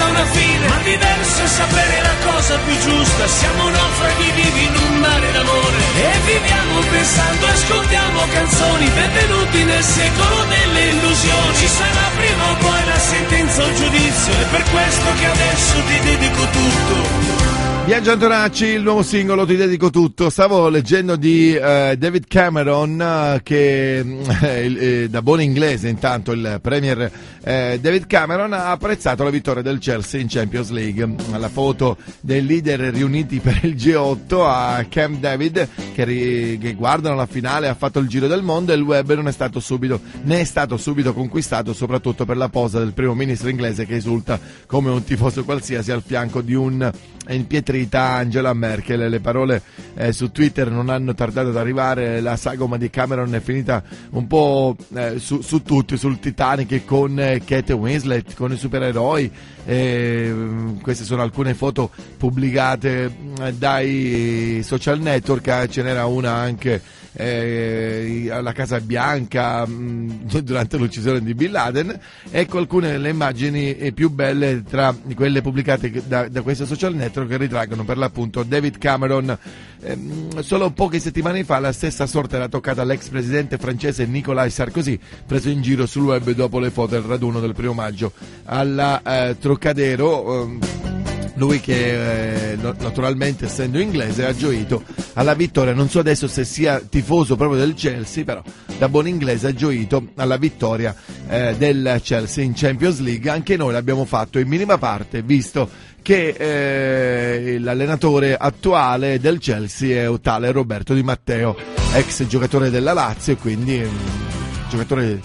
Ha una fine, ma diverso è sapere la cosa più giusta, siamo naufraghi vivi in un mare d'amore. E viviamo pensando, ascoltiamo canzoni, benvenuti nel secolo delle illusioni, ci sarà prima o poi la sentenza o il giudizio, è per questo che adesso ti dedico tutto. Biagio Antonacci, il nuovo singolo Ti dedico tutto. Stavo leggendo di eh, David Cameron eh, che eh, eh, da buon inglese intanto il premier eh, David Cameron ha apprezzato la vittoria del Chelsea in Champions League. La foto dei leader riuniti per il G8 a Camp David che, ri- che guardano la finale ha fatto il giro del mondo e il web non è stato subito ne è stato subito conquistato soprattutto per la posa del primo ministro inglese che esulta come un tifoso qualsiasi al fianco di un impietrita Angela Merkel. Le parole eh, su Twitter non hanno tardato ad arrivare, la sagoma di Cameron è finita un po' eh, su, su tutti, sul Titanic con eh, Kate Winslet, con i supereroi. Eh, queste sono alcune foto pubblicate eh, dai social network, eh, ce n'era una anche eh, alla Casa Bianca mh, durante l'uccisione di Bin Laden. Ecco alcune delle immagini eh, più belle tra quelle pubblicate da, da questo social network che ritraggono per l'appunto David Cameron. Ehm, solo poche settimane fa la stessa sorte era toccata all'ex presidente francese Nicolas Sarkozy, preso in giro sul web dopo le foto del raduno del primo maggio alla eh, Trocadero. ehm, lui che eh, naturalmente essendo inglese ha gioito alla vittoria, non so adesso se sia tifoso proprio del Chelsea, però da buon inglese ha gioito alla vittoria eh, del Chelsea in Champions League, anche noi l'abbiamo fatto in minima parte visto che eh, l'allenatore attuale del Chelsea è tale Roberto Di Matteo, ex giocatore della Lazio e quindi mm, giocatore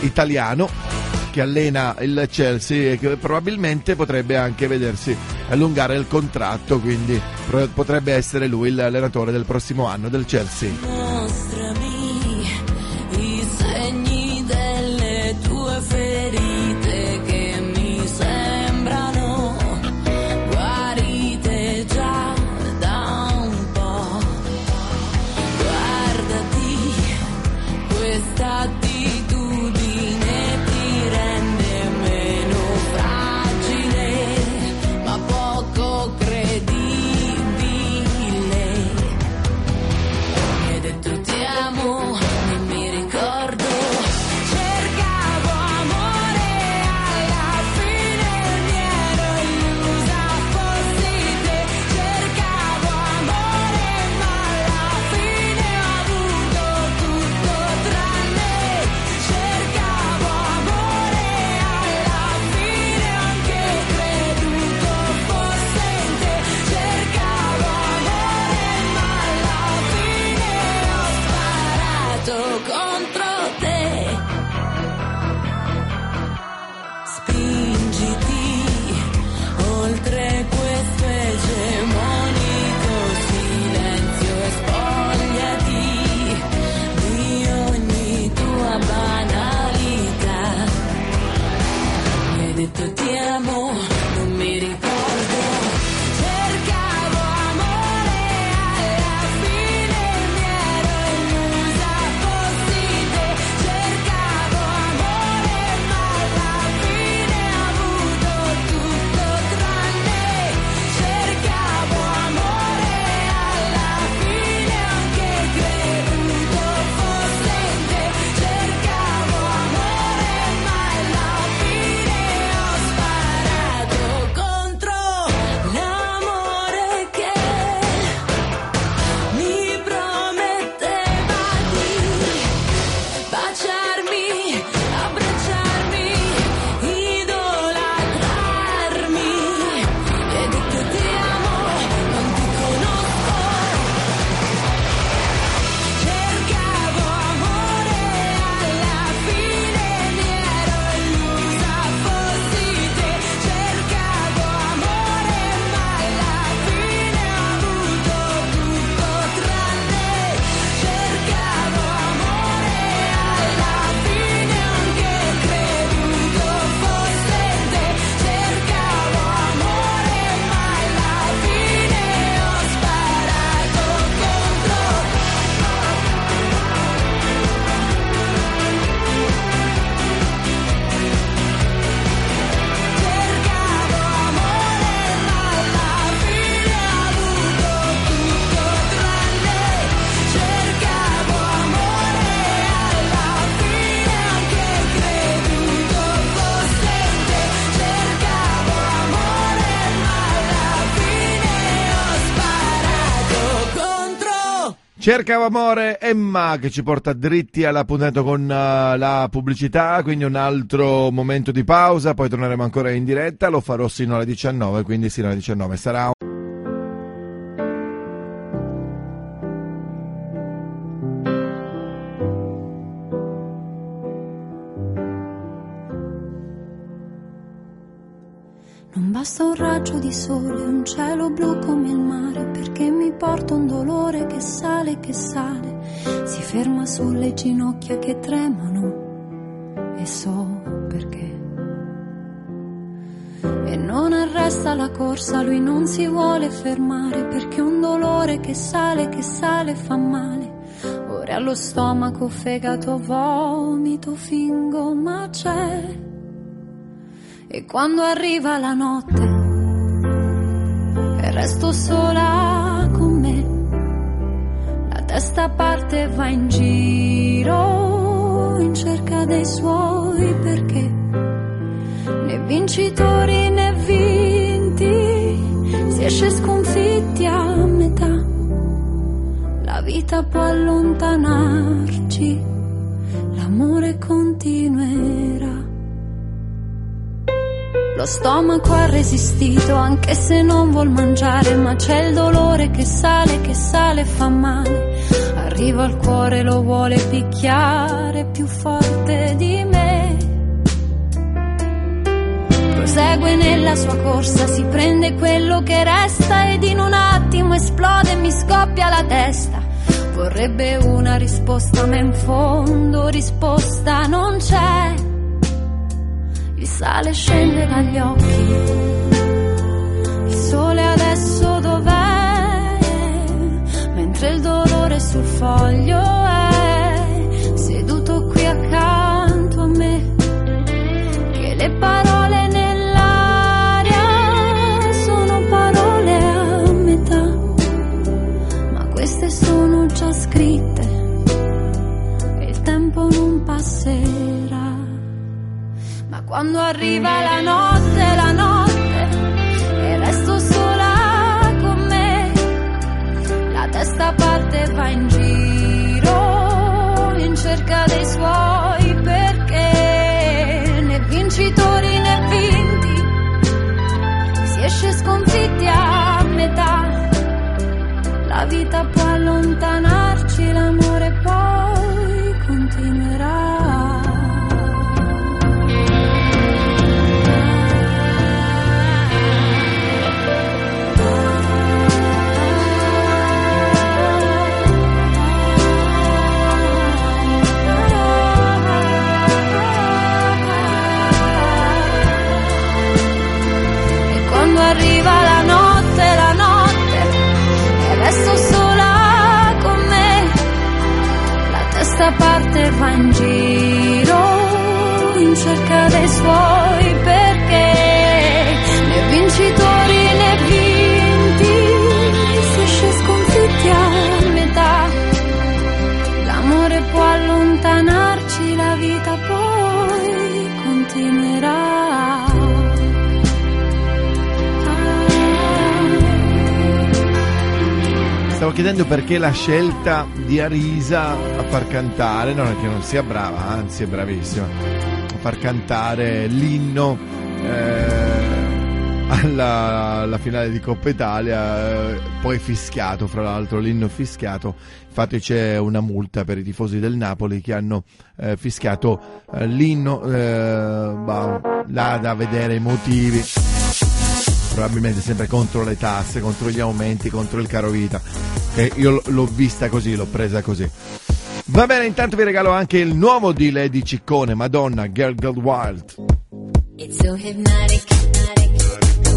italiano che allena il Chelsea e che probabilmente potrebbe anche vedersi allungare il contratto, quindi potrebbe essere lui l'allenatore del prossimo anno del Chelsea. Cercavo amore Emma che ci porta dritti all'appuntamento con eh, la pubblicità, quindi un altro momento di pausa, poi torneremo ancora in diretta, lo farò sino alle 19, quindi sino alle 19 sarà un... basta un raggio di sole, un cielo blu come il mare, perché mi porta un dolore che sale, che sale, si ferma sulle ginocchia che tremano e so perché. E non arresta la corsa, lui non si vuole fermare, perché un dolore che sale, che sale fa male. dolore allo stomaco, fegato, vomito, fingo, ma c'è. E quando arriva la notte e resto sola con me, la testa parte e va in giro in cerca dei suoi perché né vincitori né vinti si esce sconfitti a metà. La vita può allontanarci, l'amore continuerà. Lo stomaco ha resistito anche se non vuol mangiare, ma c'è il dolore che sale, che sale e fa male. Arriva al cuore, lo vuole picchiare più forte di me. Prosegue nella sua corsa, si prende quello che resta ed in un attimo esplode e mi scoppia la testa. Vorrebbe una risposta, ma in fondo risposta non c'è. Sale scende dagli occhi. Il sole adesso dov'è? Mentre il dolore sul foglio è seduto qui accanto a me. Che le parole nell'aria sono parole a metà. Ma queste sono già scritte e il tempo non passerà. Quando arriva la notte, la notte, e resto sola con me, la testa parte e va in giro in cerca dei suoi perché né vincitori né vinti si esce sconfitti a metà. La vita può allontanarci, l'amore Stavo chiedendo perché la scelta di Arisa a far cantare, non è che non sia brava, anzi è bravissima, a far cantare l'inno eh, alla, alla finale di Coppa Italia, eh, poi fischiato, fra l'altro l'inno fischiato, infatti c'è una multa per i tifosi del Napoli che hanno eh, fischiato eh, l'inno, eh, bah, là da vedere i motivi probabilmente sempre contro le tasse, contro gli aumenti, contro il caro vita. E io l- l'ho vista così, l'ho presa così. Va bene, intanto vi regalo anche il nuovo di Lady Ciccone, Madonna, Girl Girl Wild. It's so hypnotic, hypnotic.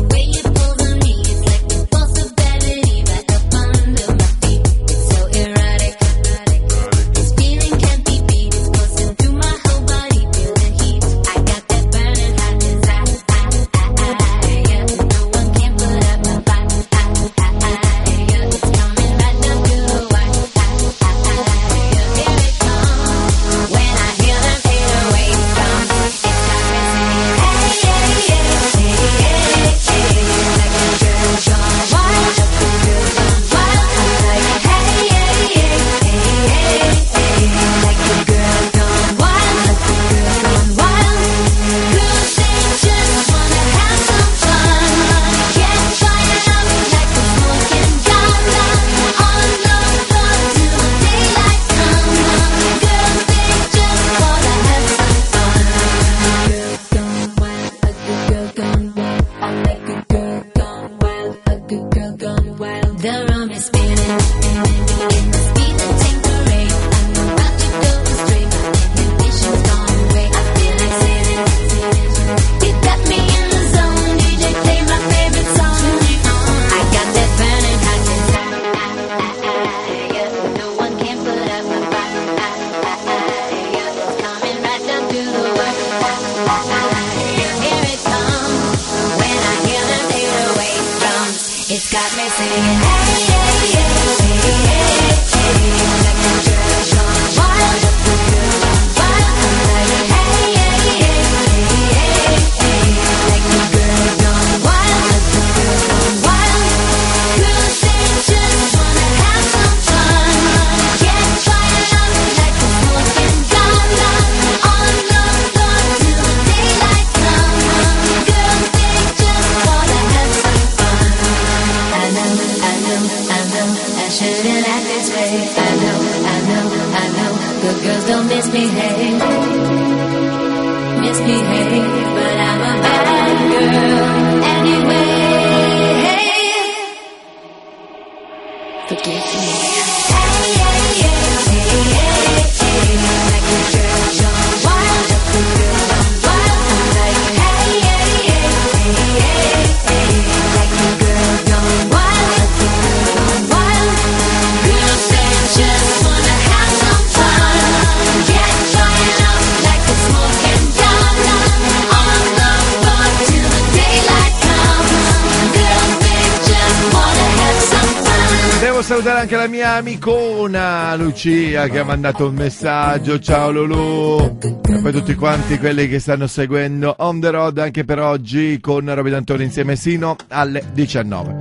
Anche la mia amicona Lucia che ha mandato un messaggio. Ciao Lulu. E poi tutti quanti quelli che stanno seguendo On The Road anche per oggi con Roby D'Antoni insieme sino alle 19.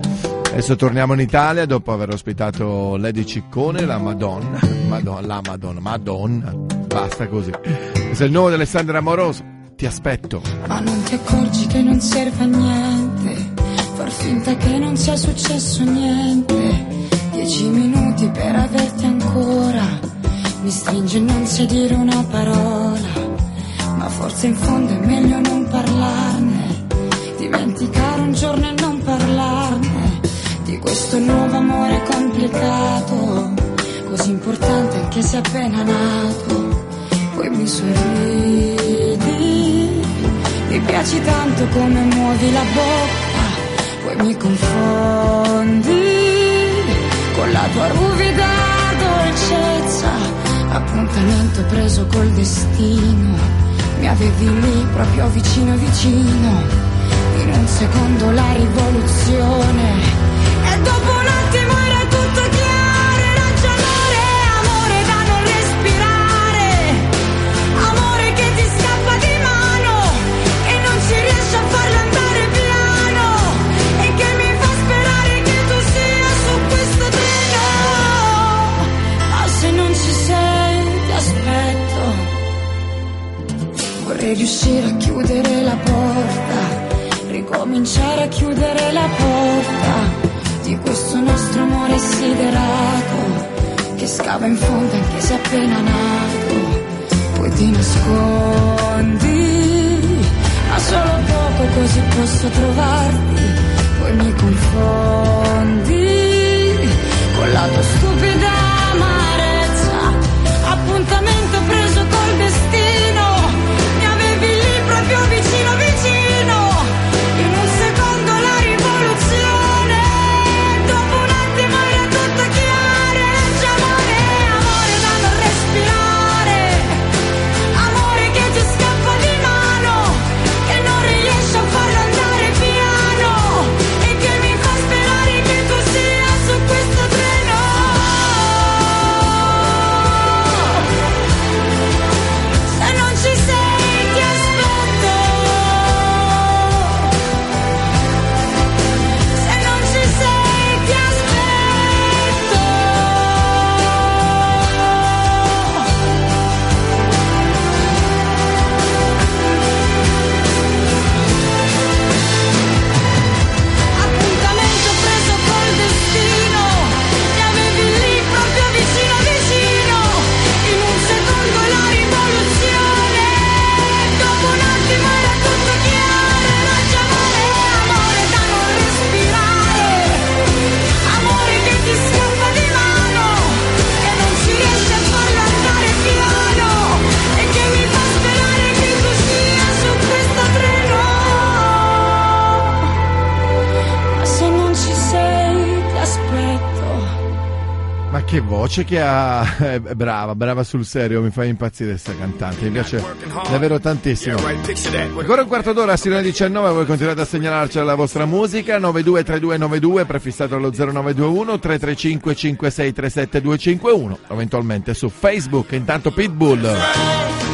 Adesso torniamo in Italia dopo aver ospitato Lady Ciccone, la Madonna. Madonna, la Madonna, Madonna. Basta così. Questo è il nuovo di Alessandra Amoroso. Ti aspetto. Ma non ti accorgi che non serve a niente Far finta che non sia successo niente Dieci minuti per averti ancora. Mi stringe e non sai dire una parola Ma forse in fondo è meglio non parlarne. Dimenticare un giorno e non parlarne Di questo nuovo amore complicato Così importante anche se appena nato. Poi mi sorridi mi piaci tanto come muovi la bocca, poi mi confondi con la tua ruvida dolcezza. Appuntamento preso col destino, mi avevi lì proprio vicino vicino. In un secondo la rivoluzione. E dopo un attimo riuscire a chiudere la porta, ricominciare a chiudere la porta di questo nostro amore siderato che scava in fondo anche se appena nato. Poi ti nascondi, ma solo poco così posso trovarti, poi mi confondi con la tua stupida amarezza, appuntamento preso voce che ha! È brava, brava sul serio, mi fa impazzire questa cantante, mi piace davvero tantissimo. Ancora un quarto d'ora, sino alle 19, voi continuate a segnalarci la vostra musica, 923292, prefissato allo 0921 335 5637 251, eventualmente su Facebook, intanto Pitbull.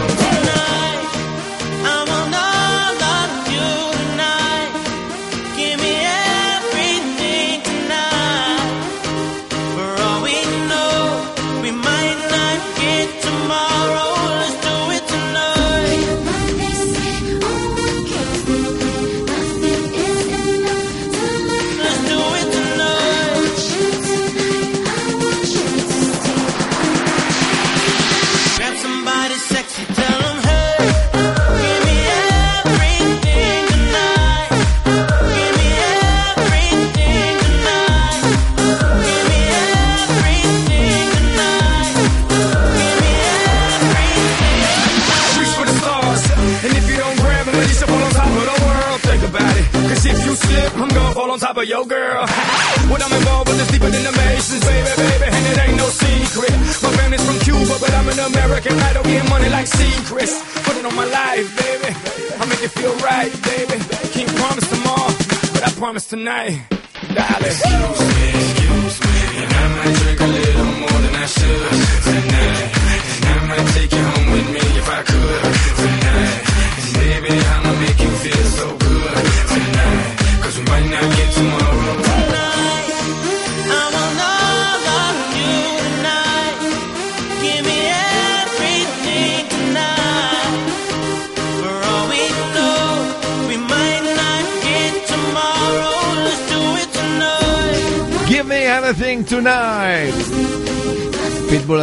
night.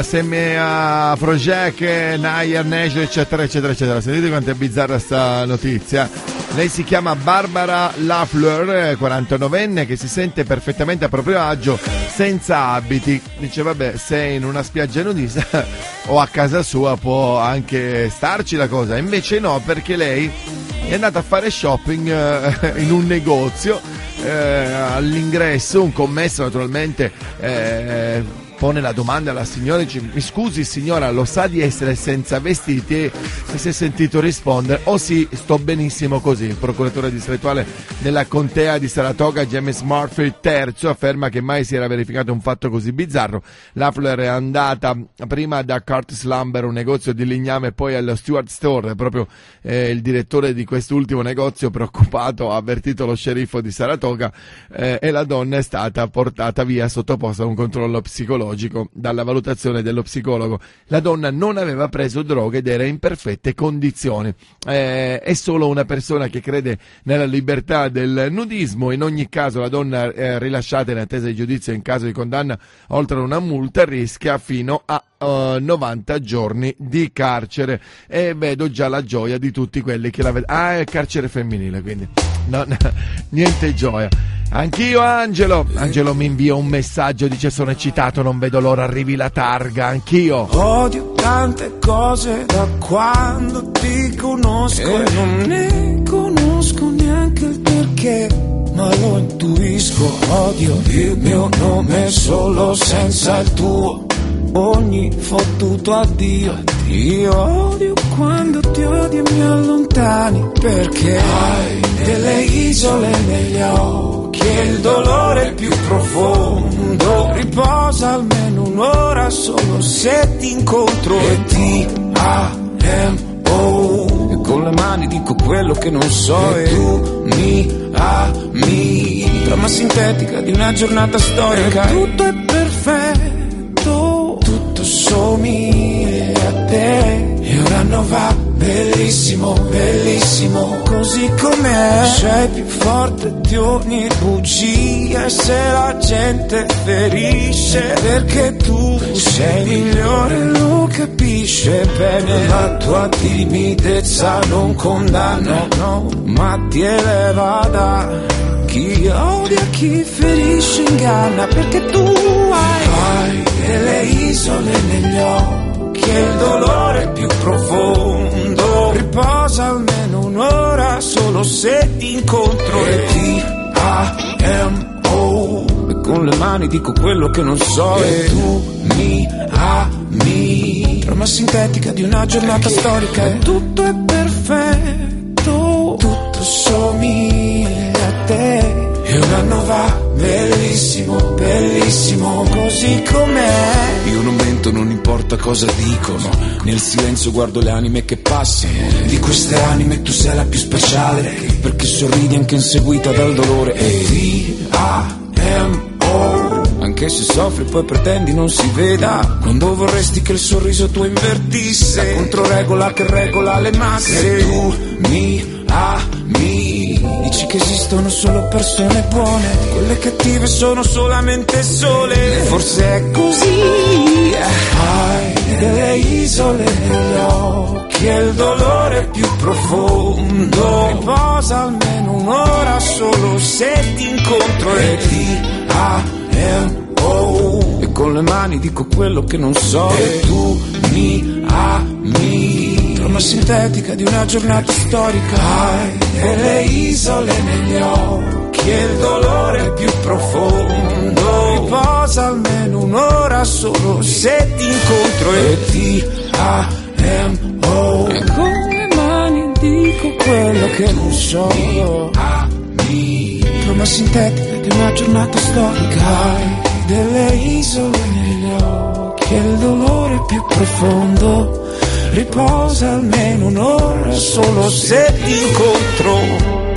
Assieme a Project, Nair, Neige, eccetera, eccetera, eccetera. Sentite quanto è bizzarra sta notizia. Lei si chiama Barbara Lafleur, 49enne, che si sente perfettamente a proprio agio, senza abiti. Dice, vabbè, se in una spiaggia nudista o a casa sua può anche starci la cosa. Invece no, perché lei è andata a fare shopping eh, in un negozio eh, all'ingresso un commesso naturalmente eh, pone la domanda alla signora dice mi scusi signora lo sa di essere senza vestiti? E si è sentito rispondere oh sì sto benissimo così. Il procuratore distrettuale della contea di Saratoga James Murphy III afferma che mai si era verificato un fatto così bizzarro. Lafleur è andata prima da Curtis Lumber un negozio di ligname e poi allo Stewart Store. Proprio eh, il direttore di quest'ultimo negozio preoccupato ha avvertito lo sceriffo di Saratoga eh, e la donna è stata portata via sottoposta a un controllo psicologico dalla valutazione dello psicologo. La donna non aveva preso droghe ed era in perfette condizioni. Eh, è solo una persona che crede nella libertà del nudismo. In ogni caso la donna eh, rilasciata in attesa di giudizio in caso di condanna oltre a una multa rischia fino a eh, 90 giorni di carcere e vedo già la gioia di tutti quelli che la vedono. Ah, è carcere femminile, quindi no, no, niente gioia. Anch'io Angelo, Angelo mi invia un messaggio, dice sono eccitato, non vedo l'ora, arrivi la targa, anch'io. Odio tante cose da quando ti conosco e non ne conosco neanche il perché. dico odio il mio nome solo senza il tuo. Ogni fottuto addio. Io odio quando ti odio e mi allontani perché hai delle isole negli occhi e il dolore più profondo. Riposa almeno un'ora solo se ti incontro e ti amo e con le mani dico quello che non so e tu mi ami trama sintetica di una giornata storica e tutto è perfetto somiglia a te. E un anno va bellissimo bellissimo. Così com'è? Sei più forte di ogni bugia. E se la gente ferisce perché tu sei migliore? Lo capisce bene. La tua timidezza non condanna no, ma ti eleva da chi odia chi ferisce inganna perché tu hai, hai delle isole negli occhi e il dolore più profondo. Riposa almeno un'ora solo se ti incontro e ti amo e con le mani dico quello che non so. E tu mi ami. Trama sintetica di una giornata storica. E tutto è perfetto. Tutto somiglia a te e un anno va bellissimo, bellissimo così com'è. Io non mento, non importa cosa dicono. Nel silenzio guardo le anime che passano. Di queste anime tu sei la più speciale Perché sorridi anche inseguita dal dolore. E ti amo anche se soffri poi pretendi non si veda. Quando vorresti che il sorriso tuo invertisse. La controregola che regola le masse. E tu mi ami Dici che esistono solo persone buone Quelle cattive sono solamente sole. Forse è così. Hai delle isole negli occhi E il dolore più profondo. Riposa almeno un'ora solo se ti incontro E ti amo. E con le mani dico quello che non so. E tu mi ami Trama sintetica di una giornata storica. Hai delle isole negli occhi E il dolore più profondo. Riposa almeno un'ora solo se ti incontro E ti amo con le mani dico quello che non so? Trama sintetica di una giornata storica. Hai delle isole negli occhi e il dolore più profondo riposa almeno un'ora solo se ti incontro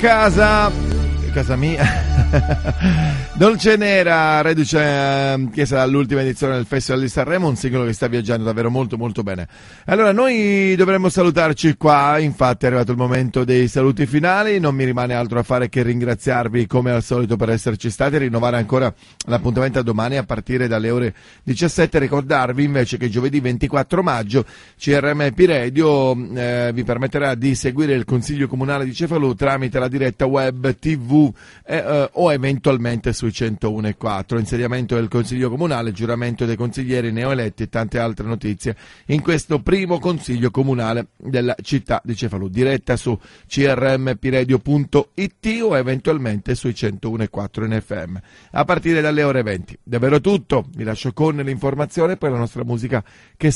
casa. Casa mia. Dolce Nera, reduce eh, che sarà l'ultima edizione del Festival di Sanremo, un singolo che sta viaggiando davvero molto molto bene. Allora noi dovremmo salutarci qua, infatti è arrivato il momento dei saluti finali, non mi rimane altro da fare che ringraziarvi come al solito per esserci stati e rinnovare ancora l'appuntamento a domani a partire dalle ore 17, ricordarvi invece che giovedì 24 maggio CRM Piredio eh, vi permetterà di seguire il Consiglio Comunale di Cefalù tramite la diretta web TV eh, eh, o eventualmente sui 101.4. Insediamento del Consiglio Comunale, giuramento dei consiglieri neoeletti e tante altre notizie in questo primo Consiglio Comunale della città di Cefalù. Diretta su crmpiredio.it o eventualmente sui 101.4 in FM. A partire dalle ore 20. Davvero tutto, vi lascio con l'informazione e poi la nostra musica che